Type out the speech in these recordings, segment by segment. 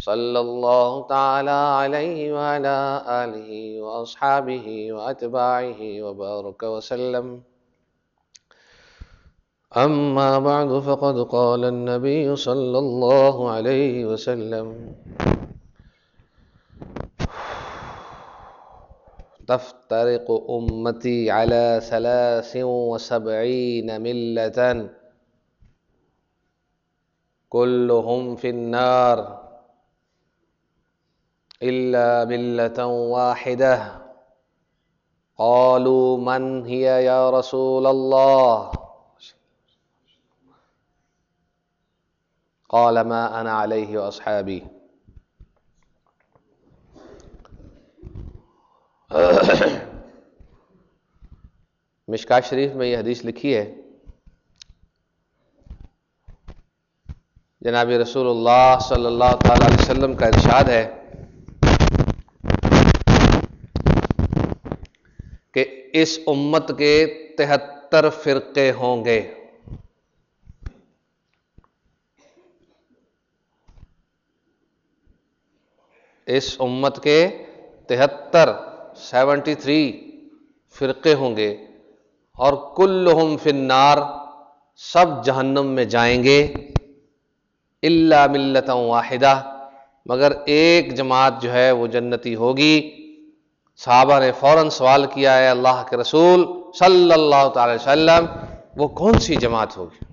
صلى الله تعالى عليه وعلى آله وأصحابه وأتباعه وبارك وسلم. أما بعد فقد قال النبي صلى الله عليه وسلم. تفترق أمتي على ثلاث وسبعين ملة. كلهم في النار. إلا ملة واحدة. قالوا من هي يا رسول الله؟ قال ما أنا عليه وأصحابي. مشکا شریف میں یہ حدیث لکھی ہے. جناب رسول اللہ صلی اللہ علیہ وسلم کا ارشاد ہے. کہ اس امت کے تہتر فرقے ہوں گے۔ اس امت کے تہتر سیونٹی تھری فرقے ہوں گے اور کلہم فنار سب جہنم میں جائیں گے۔ اللہ ملتا واحدہ، مگر ایک جماعت جو ہے وہ جنتی ہوگی۔ صحابہ نے فوراً سوال کیا ہے اللہ کے رسول صلی اللہ تعالی وسلم، وہ کون سی جماعت ہوگی؟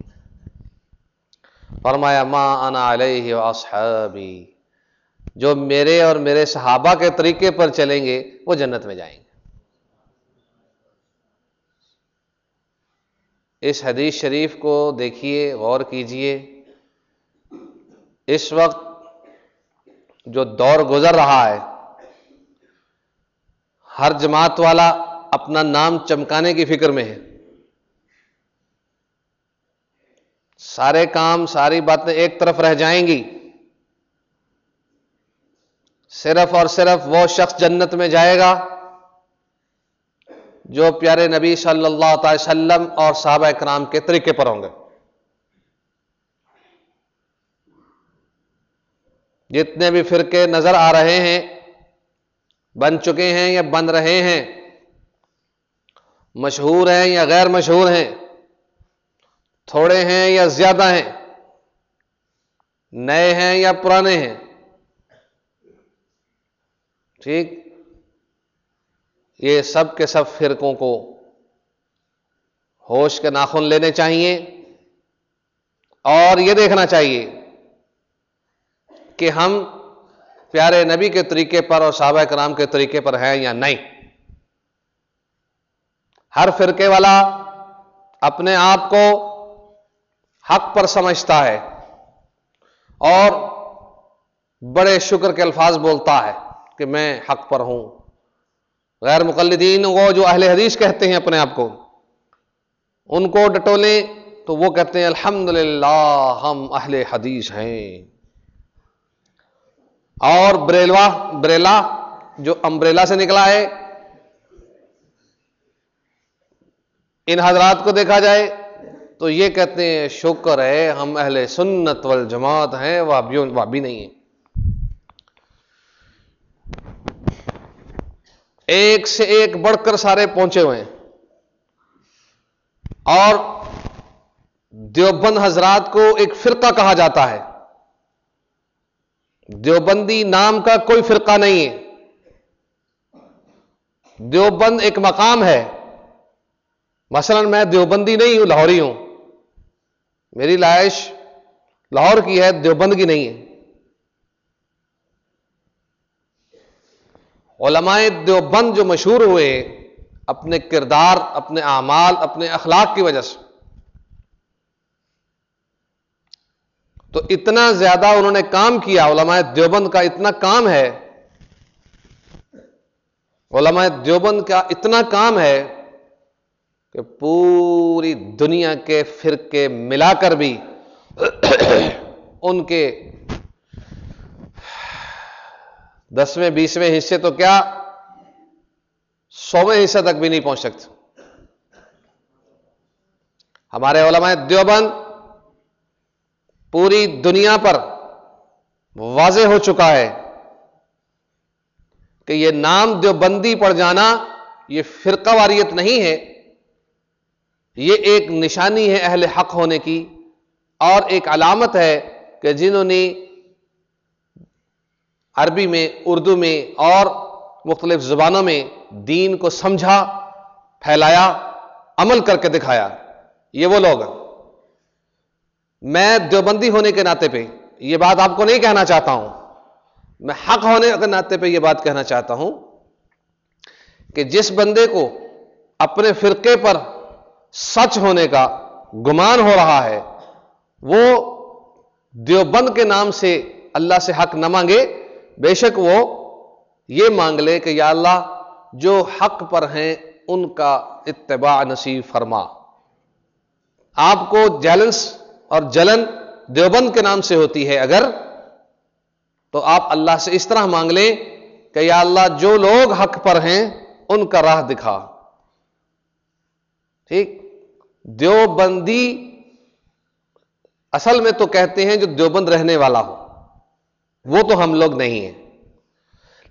فرمایا، ما انا علیہ واصحابی جو میرے اور میرے صحابہ کے طریقے پر چلیں گے، وہ جنت میں جائیں گے۔ اس حدیث شریف کو دیکھیے، غور کیجیے۔ اس وقت جو دور گزر رہا ہے ہر جماعت والا اپنا نام چمکانے کی فکر میں ہے۔ سارے کام، ساری باتیں ایک طرف رہ جائیں گی۔ صرف اور صرف وہ شخص جنت میں جائے گا جو پیارے نبی صلی اللہ تعالی وسلم اور صحابہ کرام کے طریقے پر ہوں گے۔ جتنے بھی فرقے نظر آ رہے ہیں بن چکے ہیں یا بن رہے ہیں، مشہور ہیں یا غیر مشہور ہیں، تھوڑے ہیں یا زیادہ ہیں، نئے ہیں یا پرانے ہیں۔ ٹھیک؟ یہ سب کے سب فرقوں کو ہوش کے ناخن لینے چاہیے اور یہ دیکھنا چاہیے کہ ہم پیارے نبی کے طریقے پر اور صحابہ کرام کے طریقے پر ہیں یا نہیں؟ ہر فرقے والا اپنے آپ کو حق پر سمجھتا ہے اور بڑے شکر کے الفاظ بولتا ہے کہ میں حق پر ہوں۔ غیر مقلدین وہ جو اہل حدیث کہتے ہیں اپنے آپ کو، ان کو ڈٹولیں تو وہ کہتے ہیں الحمد ہم اہل حدیث ہیں۔ اور بریلوا بریلا جو امبریلا سے نکلا ہے، ان حضرات کو دیکھا جائے تو یہ کہتے ہیں، شکر ہے، ہم اہل سنت والجماعت ہیں وہ بھی نہیں ہے ایک سے ایک بڑھ کر سارے پہنچے ہوئے ہیں۔ اور دیوبند حضرات کو ایک فرقہ کہا جاتا ہے۔ دیوبندی نام کا کوئی فرقہ نہیں ہے۔ دیوبند ایک مقام ہے۔ مثلا میں دیوبندی نہیں ہوں، لاہوری ہوں۔ میری لائش لاہور کی ہے دیوبند کی نہیں ہے۔ علماء دیوبند جو مشہور ہوئے، اپنے کردار، اپنے اعمال، اپنے اخلاق کی وجہ سے۔ تو اتنا زیادہ انہوں نے کام کیا، علماء دیوبند کا اتنا کام ہے۔ علماء دیوبند کا اتنا کام ہے کہ پوری دنیا کے فرقے ملا کر بھی ان کے دسویں، بیسویں حصے تو کیا سویں حصے تک بھی نہیں پہنچ سکتے۔ ہمارے علماء دیوبند پوری دنیا پر واضح ہو چکا ہے کہ یہ نام دیوبندی پڑ جانا یہ فرقہ واریت نہیں ہے، یہ ایک نشانی ہے اہل حق ہونے کی، اور ایک علامت ہے کہ جنہوں نے عربی میں، اردو میں اور مختلف زبانوں میں دین کو سمجھا، پھیلایا، عمل کر کے دکھایا۔ یہ وہ لوگ میں دیوبندی ہونے کے ناطے پہ یہ بات آپ کو نہیں کہنا چاہتا ہوں، میں حق ہونے کے ناطے پہ یہ بات کہنا چاہتا ہوں کہ جس بندے کو اپنے فرقے پر سچ ہونے کا گمان ہو رہا ہے، وہ دیوبند کے نام سے اللہ سے حق نہ مانگے، بے شک وہ یہ مانگ لے کہ یا اللہ جو حق پر ہیں ان کا اتباع نصیب فرما۔ آپ کو جیلنس اور جلن دیوبند کے نام سے ہوتی ہے اگر تو آپ اللہ سے اس طرح مانگ لیں کہ یا اللہ جو لوگ حق پر ہیں ان کا راہ دکھا۔ ٹھیک؟ دیوبندی اصل میں تو کہتے ہیں جو دیوبند رہنے والا ہو، وہ تو ہم لوگ نہیں ہیں۔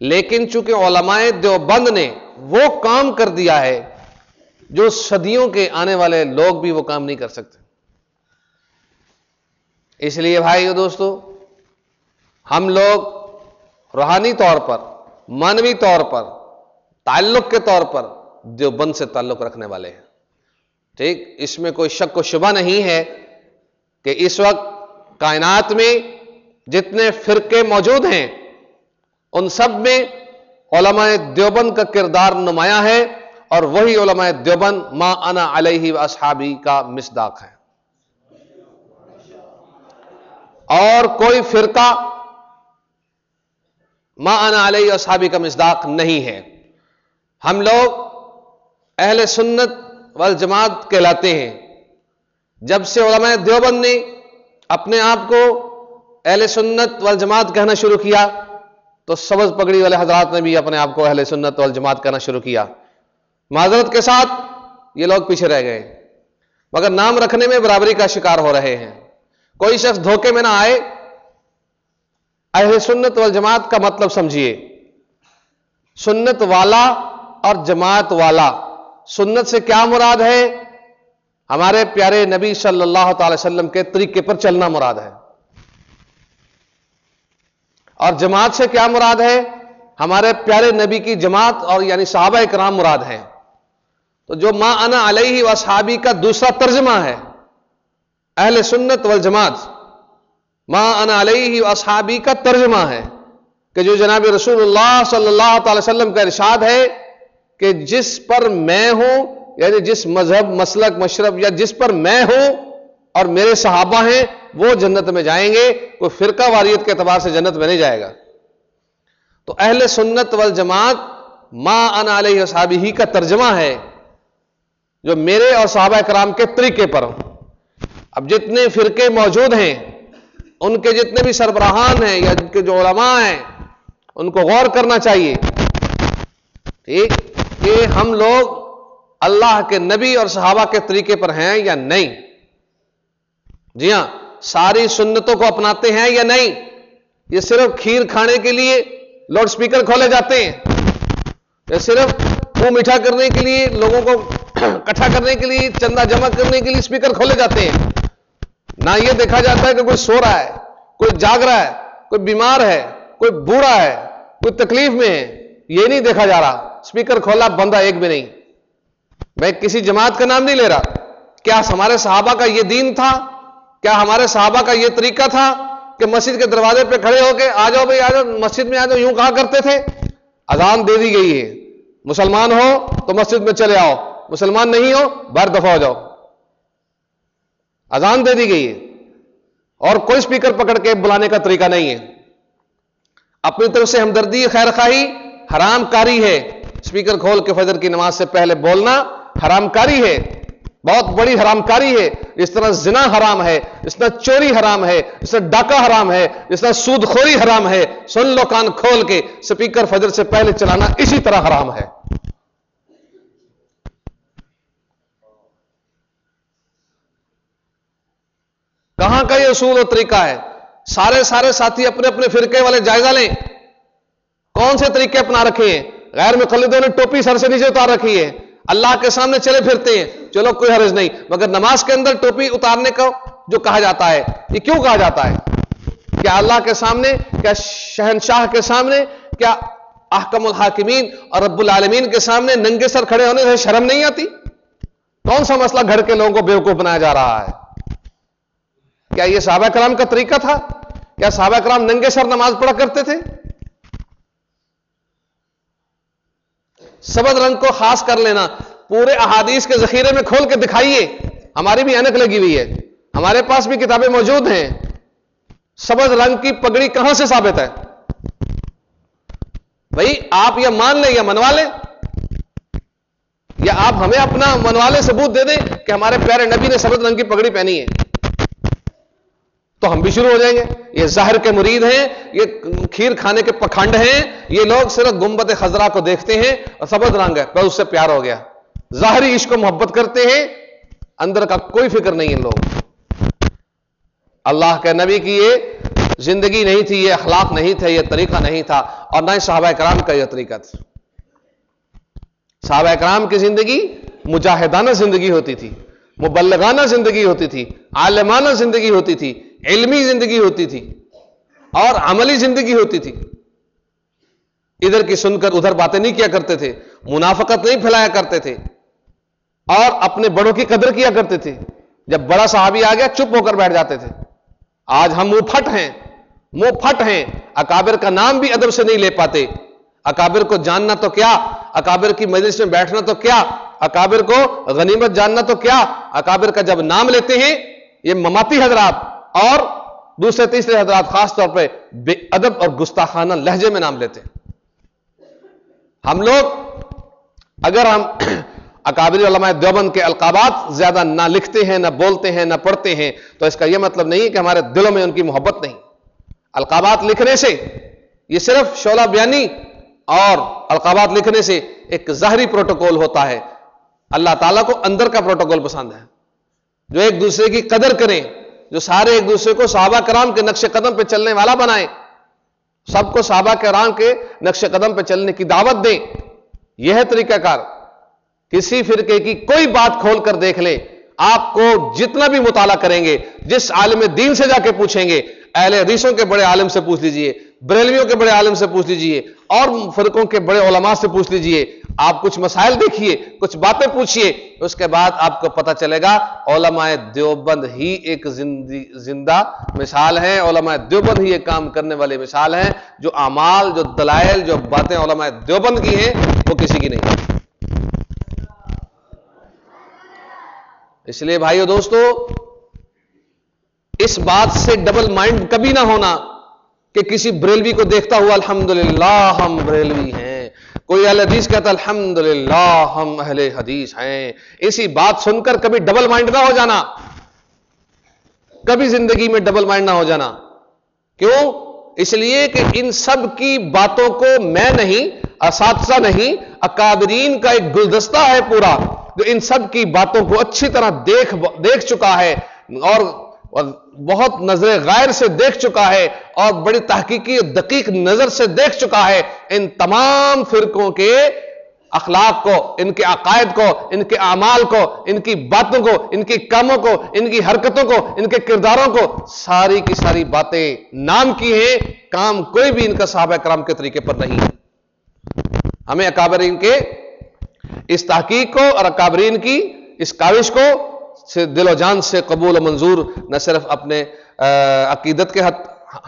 لیکن چونکہ علماء دیوبند نے وہ کام کر دیا ہے، جو صدیوں کے آنے والے لوگ بھی وہ کام نہیں کر سکتے۔ اس لیے بھائی دوستو، ہم لوگ روحانی طور پر مانوی طور پر، تعلق کے طور پر دیوبند سے تعلق رکھنے والے ہیں۔ ٹھیک؟ اس میں کوئی شک و شبہ نہیں ہے کہ اس وقت کائنات میں جتنے فرقے موجود ہیں، ان سب میں علماء دیوبند کا کردار نمایاں ہے اور وہی علماء دیوبند ما انا علیہ و اصحابی کا مصداق ہے۔ اور کوئی فرقہ ما انا علیہ و اصحابی کا مصداق نہیں ہے۔ ہم لوگ اہل سنت والجماعت کہلاتے ہیں۔ جب سے علماء دیوبند نے اپنے آپ کو اہل سنت والجماعت کہنا شروع کیا، تو سبز پگڑی والے حضرات نے بھی اپنے آپ کو اہل سنت والجماعت کہنا شروع کیا۔ معذرت کے ساتھ یہ لوگ پیچھے رہ گئے۔ مگر نام رکھنے میں برابری کا شکار ہو رہے ہیں۔ کوئی شخص دھوکے میں نہ آئے، اہل سنت والجماعت کا مطلب سمجھیے۔ سنت والا اور جماعت والا۔ سنت سے کیا مراد ہے؟ ہمارے پیارے نبی صلی اللہ تعالی وسلم کے طریقے پر چلنا مراد ہے۔ اور جماعت سے کیا مراد ہے؟ ہمارے پیارے نبی کی جماعت اور یعنی صحابہ کرام مراد ہے تو جو ماں انا علیہ و صحابی کا دوسرا ترجمہ ہے۔ اہل سنت والجماعت ماں انا علیہ و صحابی کا ترجمہ ہے کہ جو جناب رسول اللہ صلی اللہ تعالی وسلم کا ارشاد ہے کہ جس پر میں ہوں یعنی جس مذہب، مسلک، مشرب یا جس پر میں ہوں اور میرے صحابہ ہیں، وہ جنت میں جائیں گے، کوئی فرقہ واریت کے اعتبار سے جنت میں نہیں جائے گا۔ تو اہل سنت والجماعت، ما انا علیہ صحابی ہی کا ترجمہ ہے جو میرے اور صحابہ کرام کے طریقے پر ہوں۔ اب جتنے فرقے موجود ہیں، ان کے جتنے بھی سربراہان ہیں یا جن کے جو علماء ہیں، ان کو غور کرنا چاہیے۔ ٹھیک؟ کہ ہم لوگ اللہ کے نبی اور صحابہ کے طریقے پر ہیں یا نہیں؟ جی ہاں ساری سنتوں کو اپناتے ہیں یا نہیں؟ یہ صرف کھیر کھانے کے لیے لاؤڈ سپیکر کھولے جاتے ہیں۔ یا صرف منہ میٹھا کرنے کے لیے لوگوں کو کٹھا کرنے کے لیے چندہ جمع کرنے کے لیے اسپیکر کھولے جاتے ہیں۔ نہ یہ دیکھا جاتا ہے کہ کوئی سو رہا ہے، کوئی جاگ رہا ہے، کوئی بیمار ہے، کوئی بوڑھا ہے، کوئی تکلیف میں ہے، یہ نہیں دیکھا جا رہا۔ اسپیکر کھولا، بندہ ایک بھی نہیں۔ میں کسی جماعت کا نام نہیں لے رہا۔ کیا ہمارے صحابہ کا یہ دین تھا؟ کیا ہمارے صحابہ کا یہ طریقہ تھا کہ مسجد کے دروازے پہ کھڑے ہو کے آ جاؤ بھائی، آ جاؤ، مسجد میں آ جاؤ، یوں کہا کرتے تھے؟ اذان دے دی گئی ہے۔ مسلمان ہو تو مسجد میں چلے آؤ۔ مسلمان نہیں ہو باہر دفاع ہو جاؤ۔ اذان دے دی گئی ہے۔ اور کوئی اسپیکر پکڑ کے بلانے کا طریقہ نہیں ہے۔ اپنی طرف سے ہمدردی، خیر خواہی، حرام کاری ہے۔ اسپیکر کھول کے فجر کی نماز سے پہلے بولنا حرام کاری ہے۔ بہت بڑی حرام کاری ہے۔ اس طرح زنا حرام ہے، اس طرح چوری حرام ہے، اس طرح ڈاکہ حرام ہے، اس طرح سود خوری حرام ہے۔ سن لو کان کھول کے سپیکر فجر سے پہلے چلانا اسی طرح حرام ہے۔ کہاں کا یہ اصول و طریقہ ہے؟ سارے سارے ساتھی اپنے اپنے فرقے والے جائزہ لیں۔ کون سے طریقے اپنا رکھے ہیں؟ غیر مقلدوں نے ٹوپی سر سے نیچے اتار رکھی ہے۔ اللہ کے سامنے چلے پھرتے ہیں۔ چلو کوئی حرض نہیں، مگر نماز کے اندر ٹوپی اتارنے کا جو کہا جاتا ہے، یہ کیوں کہا جاتا ہے؟ کیا اللہ کے سامنے، کیا شہنشاہ کے سامنے، کیا احکم الحاکمین اور رب العالمین کے سامنے ننگے سر کھڑے ہونے سے شرم نہیں آتی؟ کون سا مسئلہ گھر کے لوگوں کو بیوقوف بنایا جا رہا ہے؟ کیا یہ صحابہ کرام کا طریقہ تھا؟ کیا صحابہ کرام ننگے سر نماز پڑھا کرتے تھے؟ سبد رنگ کو خاص کر لینا، پورے احادیث کے ذخیرے میں کھول کے دکھائیے۔ ہماری بھی اینک لگی ہوئی ہے۔ ہمارے پاس بھی کتابیں موجود ہیں۔ سبز رنگ کی پگڑی کہاں سے ثابت ہے؟ بھائی، آپ یا مان لیں یا منوا لیں۔ یا آپ ہمیں اپنا منوالے ثبوت دے دیں کہ ہمارے پیارے نبی نے سبز رنگ کی پگڑی پہنی ہے۔ تو ہم بھی شروع ہو جائیں گے۔ یہ زہر کے مرید ہیں، یہ کھیر کھانے کے پکھنڈ ہیں، یہ لوگ صرف گمبت خزرا کو دیکھتے ہیں اور سبز رنگ ہے بس اس سے پیار ہو گیا۔ ظاہری عشق کو محبت کرتے ہیں، اندر کا کوئی فکر نہیں ہے لوگ اللہ کے نبی کی یہ زندگی نہیں تھی، یہ اخلاق نہیں تھا یہ طریقہ نہیں تھا، اور نہ صحابہ کرام کا یہ طریقہ تھا۔ صحابہ کرام کی زندگی مجاہدانہ زندگی ہوتی تھی، مبلغانہ زندگی ہوتی تھی، عالمانہ زندگی ہوتی تھی۔ علمی زندگی ہوتی تھی اور عملی زندگی ہوتی تھی۔ ادھر کی سن کر ادھر باتیں نہیں کیا کرتے تھے، منافقت نہیں پھیلایا کرتے تھے اور اپنے بڑوں کی قدر کیا کرتے تھے۔ جب بڑا صحابی آ گیا، چپ ہو کر بیٹھ جاتے تھے۔ آج ہم منہ پھٹ ہیں، منہ پھٹ ہیں۔ اکابر کا نام بھی ادب سے نہیں لے پاتے۔ اکابر کو جاننا تو کیا؟ اکابر کی مجلس میں بیٹھنا تو کیا؟ اکابر کو غنیمت جاننا تو کیا؟ اکابر کا جب نام لیتے ہیں، یہ مماتی حضرات اور دوسرے تیسرے حضرات خاص طور پہ بے ادب اور گستاخانہ لہجے میں نام لیتے ہم لوگ اگر ہم اکابری علماء دیوبند کے القابات زیادہ نہ لکھتے ہیں، نہ بولتے ہیں، نہ پڑھتے ہیں، تو اس کا یہ مطلب نہیں کہ ہمارے دلوں میں ان کی محبت نہیں۔ القابات لکھنے سے یہ صرف شولہ بیانی اور القابات لکھنے سے ایک ظاہری پروٹوکول ہوتا ہے۔ اللہ تعالیٰ کو اندر کا پروٹوکول پسند ہے۔ جو ایک دوسرے کی قدر کریں جو سارے ایک دوسرے کو صحابہ کرام کے نقش قدم پہ چلنے والا بنائیں۔ سب کو صحابہ کرام کے نقش قدم پہ چلنے کی دعوت دیں۔ یہ ہے طریقہ کار۔ کسی فرقے کی کوئی بات کھول کر دیکھ لیں۔ آپ کو جتنا بھی مطالعہ کریں گے، جس عالم دین سے جا کے پوچھیں گے، اہل حدیثوں کے بڑے عالم سے پوچھ لیجیے، بریلویوں کے بڑے عالم سے پوچھ لیجیے، اور فرقوں کے بڑے علماء سے پوچھ لیجیے۔ آپ کچھ مسائل دیکھیے، کچھ باتیں پوچھیے، اس کے بعد آپ کو پتہ چلے گا علماء دیوبند ہی ایک زندہ مثال ہے علماء دیوبند ہی ایک کام کرنے والے مثال ہیں۔ جو اعمال، جو دلائل، جو باتیں علماء دیوبند کی ہیں، وہ کسی کی نہیں۔ اس لیے بھائیو دوستو، اس بات سے ڈبل مائنڈ کبھی نہ ہونا کہ کسی بریلوی کو دیکھتا ہوا الحمدللہ ہم بریلوی ہیں۔ کوئی اہل حدیث کہتا الحمد للہ ہم اہل حدیث ہیں۔ اسی بات سن کر کبھی ڈبل مائنڈ نہ ہو جانا۔ کبھی زندگی میں ڈبل مائنڈ نہ ہو جانا۔ کیوں؟ اس لیے کہ ان سب کی باتوں کو میں نہیں، اساتذہ نہیں اکادرین کا ایک گلدستہ ہے پورا، جو ان سب کی باتوں کو اچھی طرح دیکھ دیکھ چکا ہے۔ اور بہت نظر غیر سے دیکھ چکا ہے اور بڑی تحقیقی دقیق نظر سے دیکھ چکا ہے ان تمام فرقوں کے اخلاق کو، ان کے عقائد کو، ان کے اعمال کو، ان کی باتوں کو، ان کی کاموں کو، ان کی حرکتوں کو، ان کے کرداروں کو ساری کی ساری باتیں نام کی ہیں، کام کوئی بھی ان کا صحابہ کرام کے طریقے پر نہیں ہے۔ ہمیں اکابرین کے اس تحقیق کو اور اکابرین کی اس کاوش کو سے دل و جان سے قبول و منظور نہ صرف اپنے عقیدت کے حد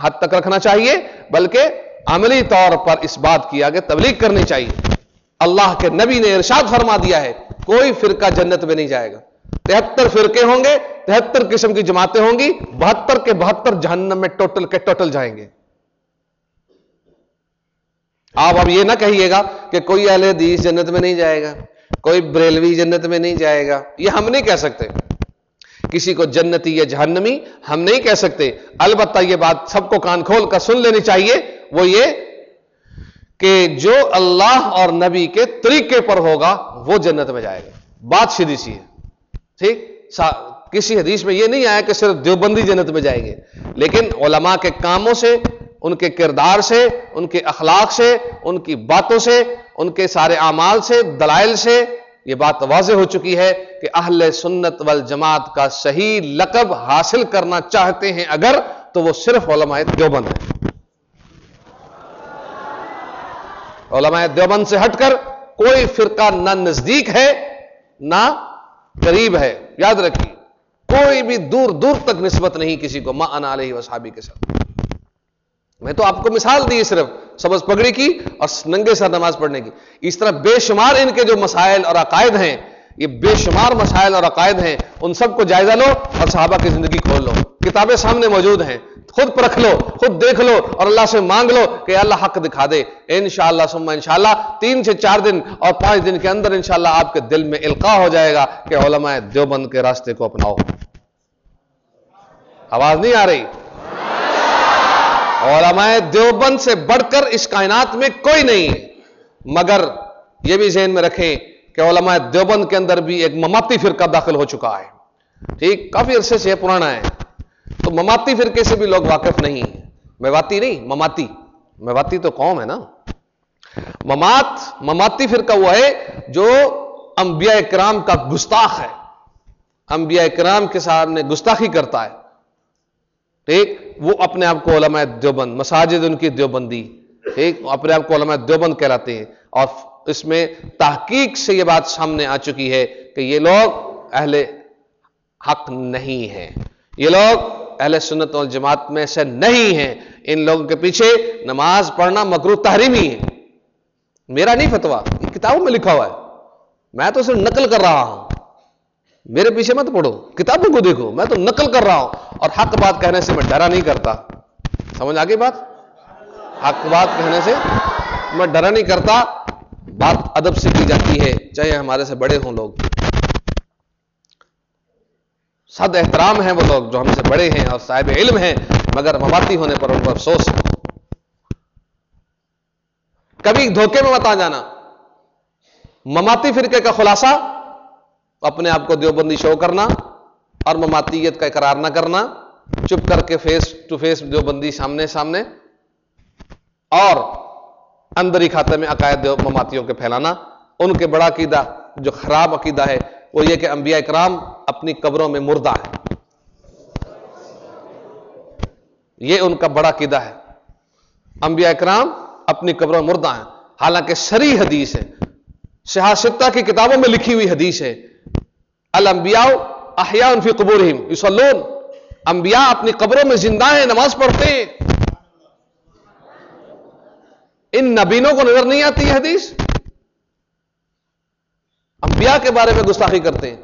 حد تک رکھنا چاہیے، بلکہ عملی طور پر اس بات کی آگے تبلیغ کرنی چاہیے۔ اللہ کے نبی نے ارشاد فرما دیا ہے، کوئی فرقہ جنت میں نہیں جائے گا۔ تہتر فرقے ہوں گے، تہتر قسم کی جماعتیں ہوں گی، بہتر کے بہتر جہنم میں ٹوٹل کے ٹوٹل جائیں گے۔ آپ اب یہ نہ کہیے گا کہ کوئی اہل حدیث جنت میں نہیں جائے گا۔ کوئی بریلوی جنت میں نہیں جائے گا۔ یہ ہم نہیں کہہ سکتے۔ کسی کو جنتی یا جہنمی ہم نہیں کہہ سکتے۔ البتہ یہ بات سب کو کان کھول کر سن لینی چاہیے۔ وہ یہ کہ جو اللہ اور نبی کے طریقے پر ہوگا، وہ جنت میں جائے گا۔ بات سیدھی سی ہے۔ ٹھیک؟ کسی حدیث میں یہ نہیں آیا کہ صرف دیوبندی جنت میں جائیں گے۔ لیکن علماء کے کاموں سے ان کے کردار سے، ان کے اخلاق سے، ان کی باتوں سے، ان کے سارے اعمال سے، دلائل سے یہ بات واضح ہو چکی ہے کہ اہل سنت والجماعت کا صحیح لقب حاصل کرنا چاہتے ہیں اگر تو وہ صرف علماء دیوبند ہے علماء دیوبند سے ہٹ کر کوئی فرقہ نہ نزدیک ہے، نہ قریب ہے۔ یاد رکھیے، کوئی بھی دور دور تک نسبت نہیں کسی کو، ماں علیہ وصحابی کے ساتھ۔ میں تو آپ کو مثال دی صرف سبز پگڑی کی اور ننگے سر نماز پڑھنے کی۔ اس طرح بے شمار ان کے جو مسائل اور عقائد ہیں، یہ بے شمار مسائل اور عقائد ہیں، ان سب کو جائزہ لو اور صحابہ کی زندگی کھول لو۔ کتابیں سامنے موجود ہیں۔ خود پرکھ لو، خود دیکھ لو اور اللہ سے مانگ لو کہ اللہ حق دکھا دے۔ انشاءاللہ ثم انشاءاللہ تین سے چار دن اور پانچ دن کے اندر انشاءاللہ آپ کے دل میں القاع ہو جائے گا کہ علماء دیوبند کے راستے کو اپناؤ۔ آواز نہیں آ رہی؟ علماء دیوبند سے بڑھ کر اس کائنات میں کوئی نہیں ہے۔ مگر یہ بھی ذہن میں رکھیں کہ علماء دیوبند کے اندر بھی ایک مماتی فرقہ داخل ہو چکا ہے۔ ٹھیک، کافی عرصے سے پرانا ہے۔ تو مماتی فرقے سے بھی لوگ واقف نہیں میواتی نہیں، مماتی۔ میواتی تو قوم ہے نا۔ ممات، مماتی فرقہ وہ ہے جو انبیاء اکرام کا گستاخ ہے۔ انبیاء اکرام کے سامنے گستاخی کرتا ہے۔ ٹھیک؟ وہ اپنے آپ کو علماء دیوبند، مساجد ان کی دیوبندی، ٹھیک؟ اپنے آپ کو علماء دیوبند کہلاتے ہیں۔ اور اس میں تحقیق سے یہ بات سامنے آ چکی ہے کہ یہ لوگ اہل حق نہیں ہیں۔ یہ لوگ اہل سنت و جماعت میں سے نہیں ہیں۔ ان لوگوں کے پیچھے نماز پڑھنا مکرو تحریمی ہے۔ میرا نہیں فتوا یہ کتابوں میں لکھا ہوا ہے۔ میں تو صرف نقل کر رہا ہوں۔ میرے پیچھے مت پڑھو کتابوں کو دیکھو، میں تو نقل کر رہا ہوں۔ اور حق بات کہنے سے میں ڈرا نہیں کرتا۔ سمجھ آگے بات؟ حق بات کہنے سے میں ڈرا نہیں کرتا۔ بات ادب سے کی جاتی ہے، چاہے ہمارے سے بڑے ہوں لوگ۔ سد احترام ہیں وہ لوگ جو ہم سے بڑے ہیں اور صاحب علم ہیں، مگر مواتی ہونے پر ان کو افسوس۔ کبھی دھوکے میں مت آ جانا۔ مماتی فرقے کا خلاصہ اپنے آپ کو دیوبندی شو کرنا اور مماتیت کا اقرار نہ کرنا۔ چپ کر کے فیس ٹو فیس دیوبندی سامنے سامنے اور اندر ہی کھاتے میں عقائد مماتیوں کے پھیلانا۔ ان کے بڑا عقیدہ، جو خراب عقیدہ ہے، وہ یہ کہ انبیاء اکرام اپنی قبروں میں مردہ ہے یہ ان کا بڑا عقیدہ ہے۔ انبیاء اکرام اپنی قبروں میں مردہ ہیں۔ حالانکہ سری حدیث ہے۔ شہاستہ کی کتابوں میں لکھی ہوئی حدیث ہے۔ الانبیاء احیاء فی قبورہم، یصلون۔ انبیاء اپنی قبروں میں زندہ ہیں، نماز پڑھتے ہیں۔ ان نبینوں کو نظر نہیں آتی حدیث؟ انبیاء کے بارے میں گستاخی کرتے ہیں۔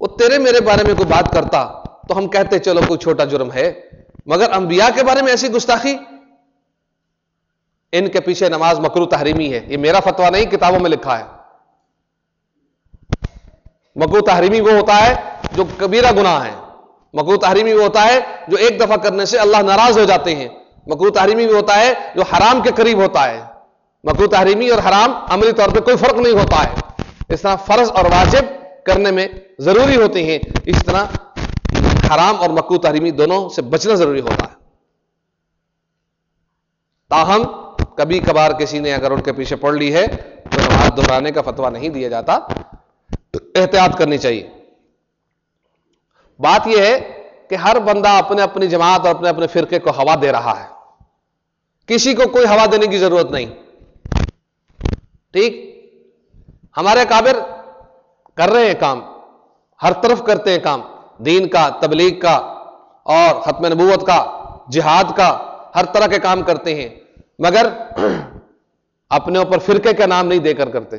وہ تیرے میرے بارے میں کوئی بات کرتا تو ہم کہتے چلو کوئی چھوٹا جرم ہے، مگر انبیاء کے بارے میں ایسی گستاخی؟ ان کے پیچھے نماز مکرو تحریمی ہے، یہ میرا فتوا نہیں، کتابوں میں لکھا ہے۔ مکرو تحریمی وہ ہوتا ہے جو کبیرہ گناہ ہے مکرو تحریمی وہ ہوتا ہے جو ایک دفعہ کرنے سے اللہ ناراض ہو جاتے ہیں۔ مکرو تحریمی بھی ہوتا ہے جو حرام کے قریب ہوتا ہے۔ مکرو تحریمی اور حرام عملی طور پہ کوئی فرق نہیں ہوتا ہے۔ اس طرح فرض اور واجب کرنے میں ضروری ہوتے ہیں۔ اس طرح حرام اور مکرو تحریمی دونوں سے بچنا ضروری ہوتا ہے۔ تاہم، کبھی کبھار کسی نے اگر ان کے پیچھے پڑھ لی ہے تو نماز دہرانے کا فتوا نہیں دیا جاتا۔ احتیاط کرنی چاہیے۔ بات یہ ہے کہ ہر بندہ اپنے اپنی جماعت اور اپنے اپنے فرقے کو ہوا دے رہا ہے۔ کسی کو کوئی ہوا دینے کی ضرورت نہیں۔ ٹھیک؟ ہمارے کابر کر رہے ہیں کام، ہر طرف کرتے ہیں کام۔ دین کا، تبلیغ کا اور ختم نبوت کا، جہاد کا، ہر طرح کے کام کرتے ہیں۔ مگر اپنے اوپر فرقے کا نام نہیں دے کر کرتے۔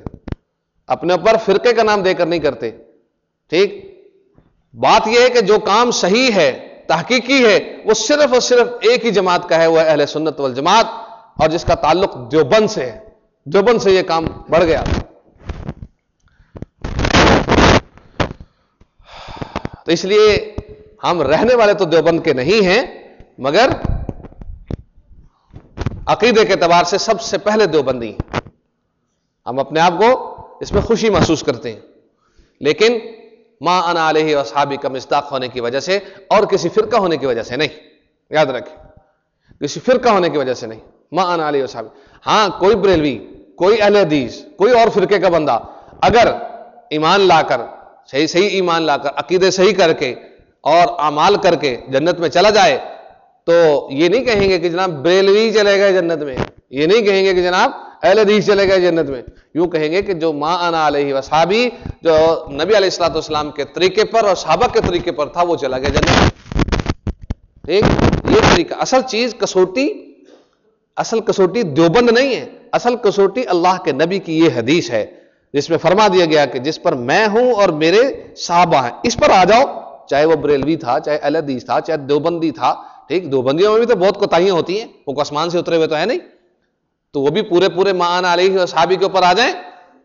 اپنے اوپر فرقے کا نام دے کر نہیں کرتے۔ ٹھیک؟ بات یہ ہے کہ جو کام صحیح ہے، تحقیقی ہے، وہ صرف اور صرف ایک ہی جماعت کا ہے، وہ اہل سنت والجماعت، اور جس کا تعلق دیوبند سے ہے۔ دیوبند سے یہ کام بڑھ گیا۔ تو اس لیے ہم رہنے والے تو دیوبند کے نہیں ہیں، مگر عقیدے کے اعتبار سے سب سے پہلے دیوبندی ہیں۔ ہم اپنے آپ کو اس میں خوشی محسوس کرتے ہیں۔ لیکن ماں انا علیہ و صحابی کا مستاق ہونے کی وجہ سے اور کسی فرقہ ہونے کی وجہ سے نہیں۔ یاد رکھیں۔ کسی فرقہ ہونے کی وجہ سے نہیں۔ ماں انا علیہ و ہاں کوئی بریلوی، کوئی اہل حدیث، کوئی اور فرقے کا بندہ اگر ایمان لا کر، صحیح صحیح ایمان لا کر، عقیدے صحیح کر کے اور امال کر کے جنت میں چلا جائے، تو یہ نہیں کہیں گے کہ جناب بریلوی چلے گئے جنت میں۔ یہ نہیں کہیں گے کہ جناب اہل حدیث چلے گئے جنت میں۔ یوں کہیں گے کہ جو ماں انا علیہ وصحابی جو نبی علیہ السلاۃ والسلام کے طریقے پر اور صحابہ کے طریقے پر تھا، وہ چلا گیا جنت ٹھیک؟ یہ طریقہ، اصل چیز کسوٹی، اصل کسوٹی دیوبند نہیں ہے۔ اصل کسوٹی اللہ کے نبی کی یہ حدیث ہے، جس میں فرما دیا گیا کہ جس پر میں ہوں اور میرے صحابہ ہیں۔ اس پر آ جاؤ، چاہے وہ بریلوی تھا، چاہے اہل حدیث تھا، چاہے دیوبندی تھا۔ ٹھیک؟ دیوبندیوں میں بھی تو بہت کوتاہیاں ہوتی ہیں، وہ آسمان سے اترے ہوئے تو ہے نہیں۔ تو وہ بھی پورے پورے مان علیہ صحابی کے اوپر آ جائیں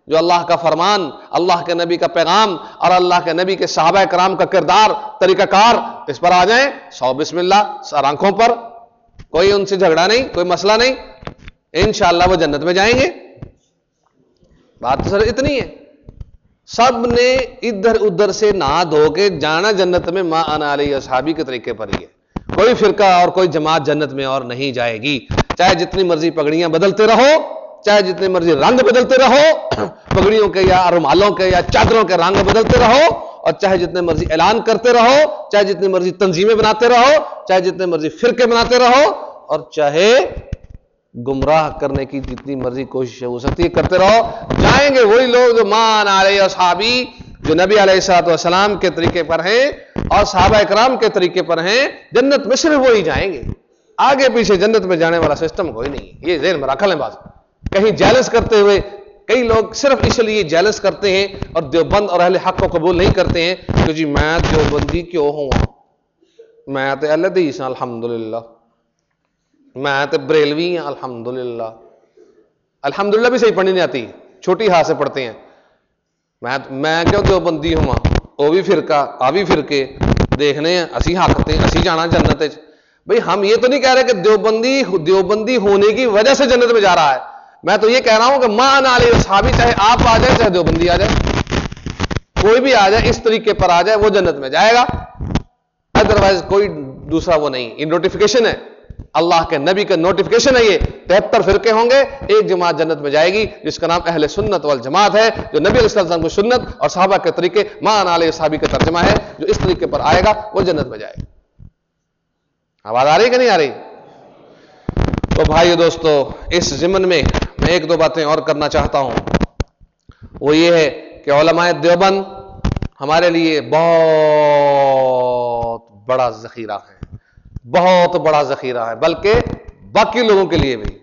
جو اللہ کا فرمان، اللہ کے نبی کا پیغام اور اللہ کے نبی کے صحابہ کرام کا کردار، طریقہ کار، اس پر آ جائیں۔ سو بسم اللہ، سر آنکھوں پر۔ کوئی ان سے جھگڑا نہیں، کوئی مسئلہ نہیں۔ انشاءاللہ وہ جنت میں جائیں گے۔ بات تو سر اتنی ہے۔ سب نے ادھر ادھر سے نہ دھو کے جانا جنت میں، ماں انا علیہ صحابی کے طریقے پر ہی ہے۔ کوئی فرقہ اور کوئی جماعت جنت میں اور نہیں جائے گی۔ چاہے جتنی مرضی پگڑیاں بدلتے رہو، چاہے جتنی مرضی رنگ بدلتے رہو، پگڑیوں کے یا رومالوں کے یا چادروں کے رنگ بدلتے رہو، اور چاہے جتنے مرضی اعلان کرتے رہو، چاہے جتنی مرضی تنظیمیں بناتے رہو، چاہے جتنے مرضی فرقے بناتے رہو، اور چاہے گمراہ کرنے کی جتنی مرضی کوشش ہو سکتی ہے، کرتے رہو۔ جائیں گے وہی لوگ جو مان علیہ صحابی جو نبی علیہ السلاط والسلام کے طریقے پر ہیں۔ اور صحابہ اکرام کے طریقے پر ہیں، جنت میں صرف وہی جائیں گے۔ آگے پیچھے جنت میں جانے والا سسٹم کوئی نہیں یہ ذہن میں رکھا لیں بات۔ کہیں جیلس کرتے ہوئے، کئی لوگ صرف اس لیے جیلس کرتے ہیں اور دیوبند اور اہل حق کو قبول نہیں کرتے ہیں کہ جی میں دیوبندی کیوں ہوں؟ میں تو اللہ ہاں، الحمد للہ میں تو بریلوی ہوں الحمد للہ الحمد للہ بھی صحیح پڑھنی نہیں آتی چھوٹی ہاتھ سے پڑھتے ہیں۔ میں میں کیوں دیوبندی ہوں؟ وہ بھی فرقہ آ بھی فرقے دیکھنے ہیں اسی حق اسی جانا جنت بھائی ہم یہ تو نہیں کہہ رہے کہ دیوبندی دیوبندی ہونے کی وجہ سے جنت میں جا رہا ہے میں تو یہ کہہ رہا ہوں کہ ماں علی صحابی چاہے آپ آ جائیں چاہے دیوبندی آ جائے کوئی بھی آ جائے اس طریقے پر آ جائے وہ جنت میں جائے گا ادروائز کوئی دوسرا وہ نہیں یہ نوٹیفکیشن ہے اللہ کے نبی کا نوٹیفکیشن ہے یہ۔ تہتر فرقے ہوں گے، ایک جماعت جنت میں جائے گی، جس کا نام اہل سنت والجماعت ہے، جو نبی علیہ السلام کو سنت اور صحابہ کے طریقے ماں علیہ صحابی کا ترجمہ ہے، جو اس طریقے پر آئے گا، وہ جنت میں جائے۔ گا آواز آ رہی کہ نہیں آ رہی؟ تو بھائی دوستو، اس ضمن میں میں ایک دو باتیں اور کرنا چاہتا ہوں۔ وہ یہ ہے کہ علماء دیوبند ہمارے لیے بہت بڑا ذخیرہ ہے۔ بہت بڑا ذخیرہ ہے، بلکہ باقی لوگوں کے لیے بھی۔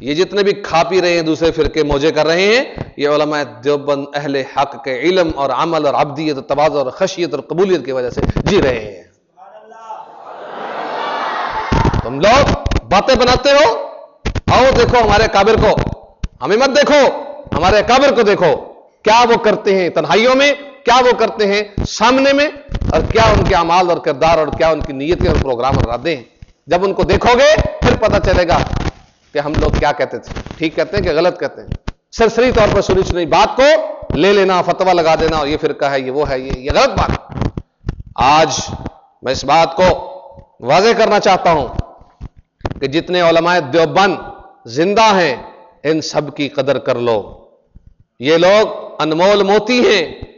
یہ جتنے بھی کھا پی رہے ہیں، دوسرے فرقے موجے کر رہے ہیں، یہ علماء دیوبند، اہل حق کے علم اور عمل اور ابدیت اور تبادر اور خشیت اور قبولیت کی وجہ سے جی رہے ہیں۔ تم لوگ باتیں بناتے ہو؟ آؤ دیکھو ہمارے کابر کو۔ ہمیں مت دیکھو، ہمارے کابر کو دیکھو۔ کیا وہ کرتے ہیں تنہائیوں میں؟ کیا وہ کرتے ہیں سامنے میں اور کیا ان کے امال اور کردار اور کیا ان کی نیتیں اور پروگرام اور رادے ہیں؟ جب ان کو دیکھو گے پھر پتا چلے گا کہ ہم لوگ کیا کہتے تھے۔ ٹھیک کہتے ہیں کہ غلط کہتے ہیں؟ سرسری طور پر سنی سنی بات کو لے لینا فتوا لگا دینا اور یہ فرقہ ہے، یہ وہ ہے، یہ غلط بات آج میں اس بات کو واضح کرنا چاہتا ہوں کہ جتنے علماء دیوبند زندہ ہیں، ان سب کی قدر کر لو۔ یہ لوگ انمول موتی ہیں۔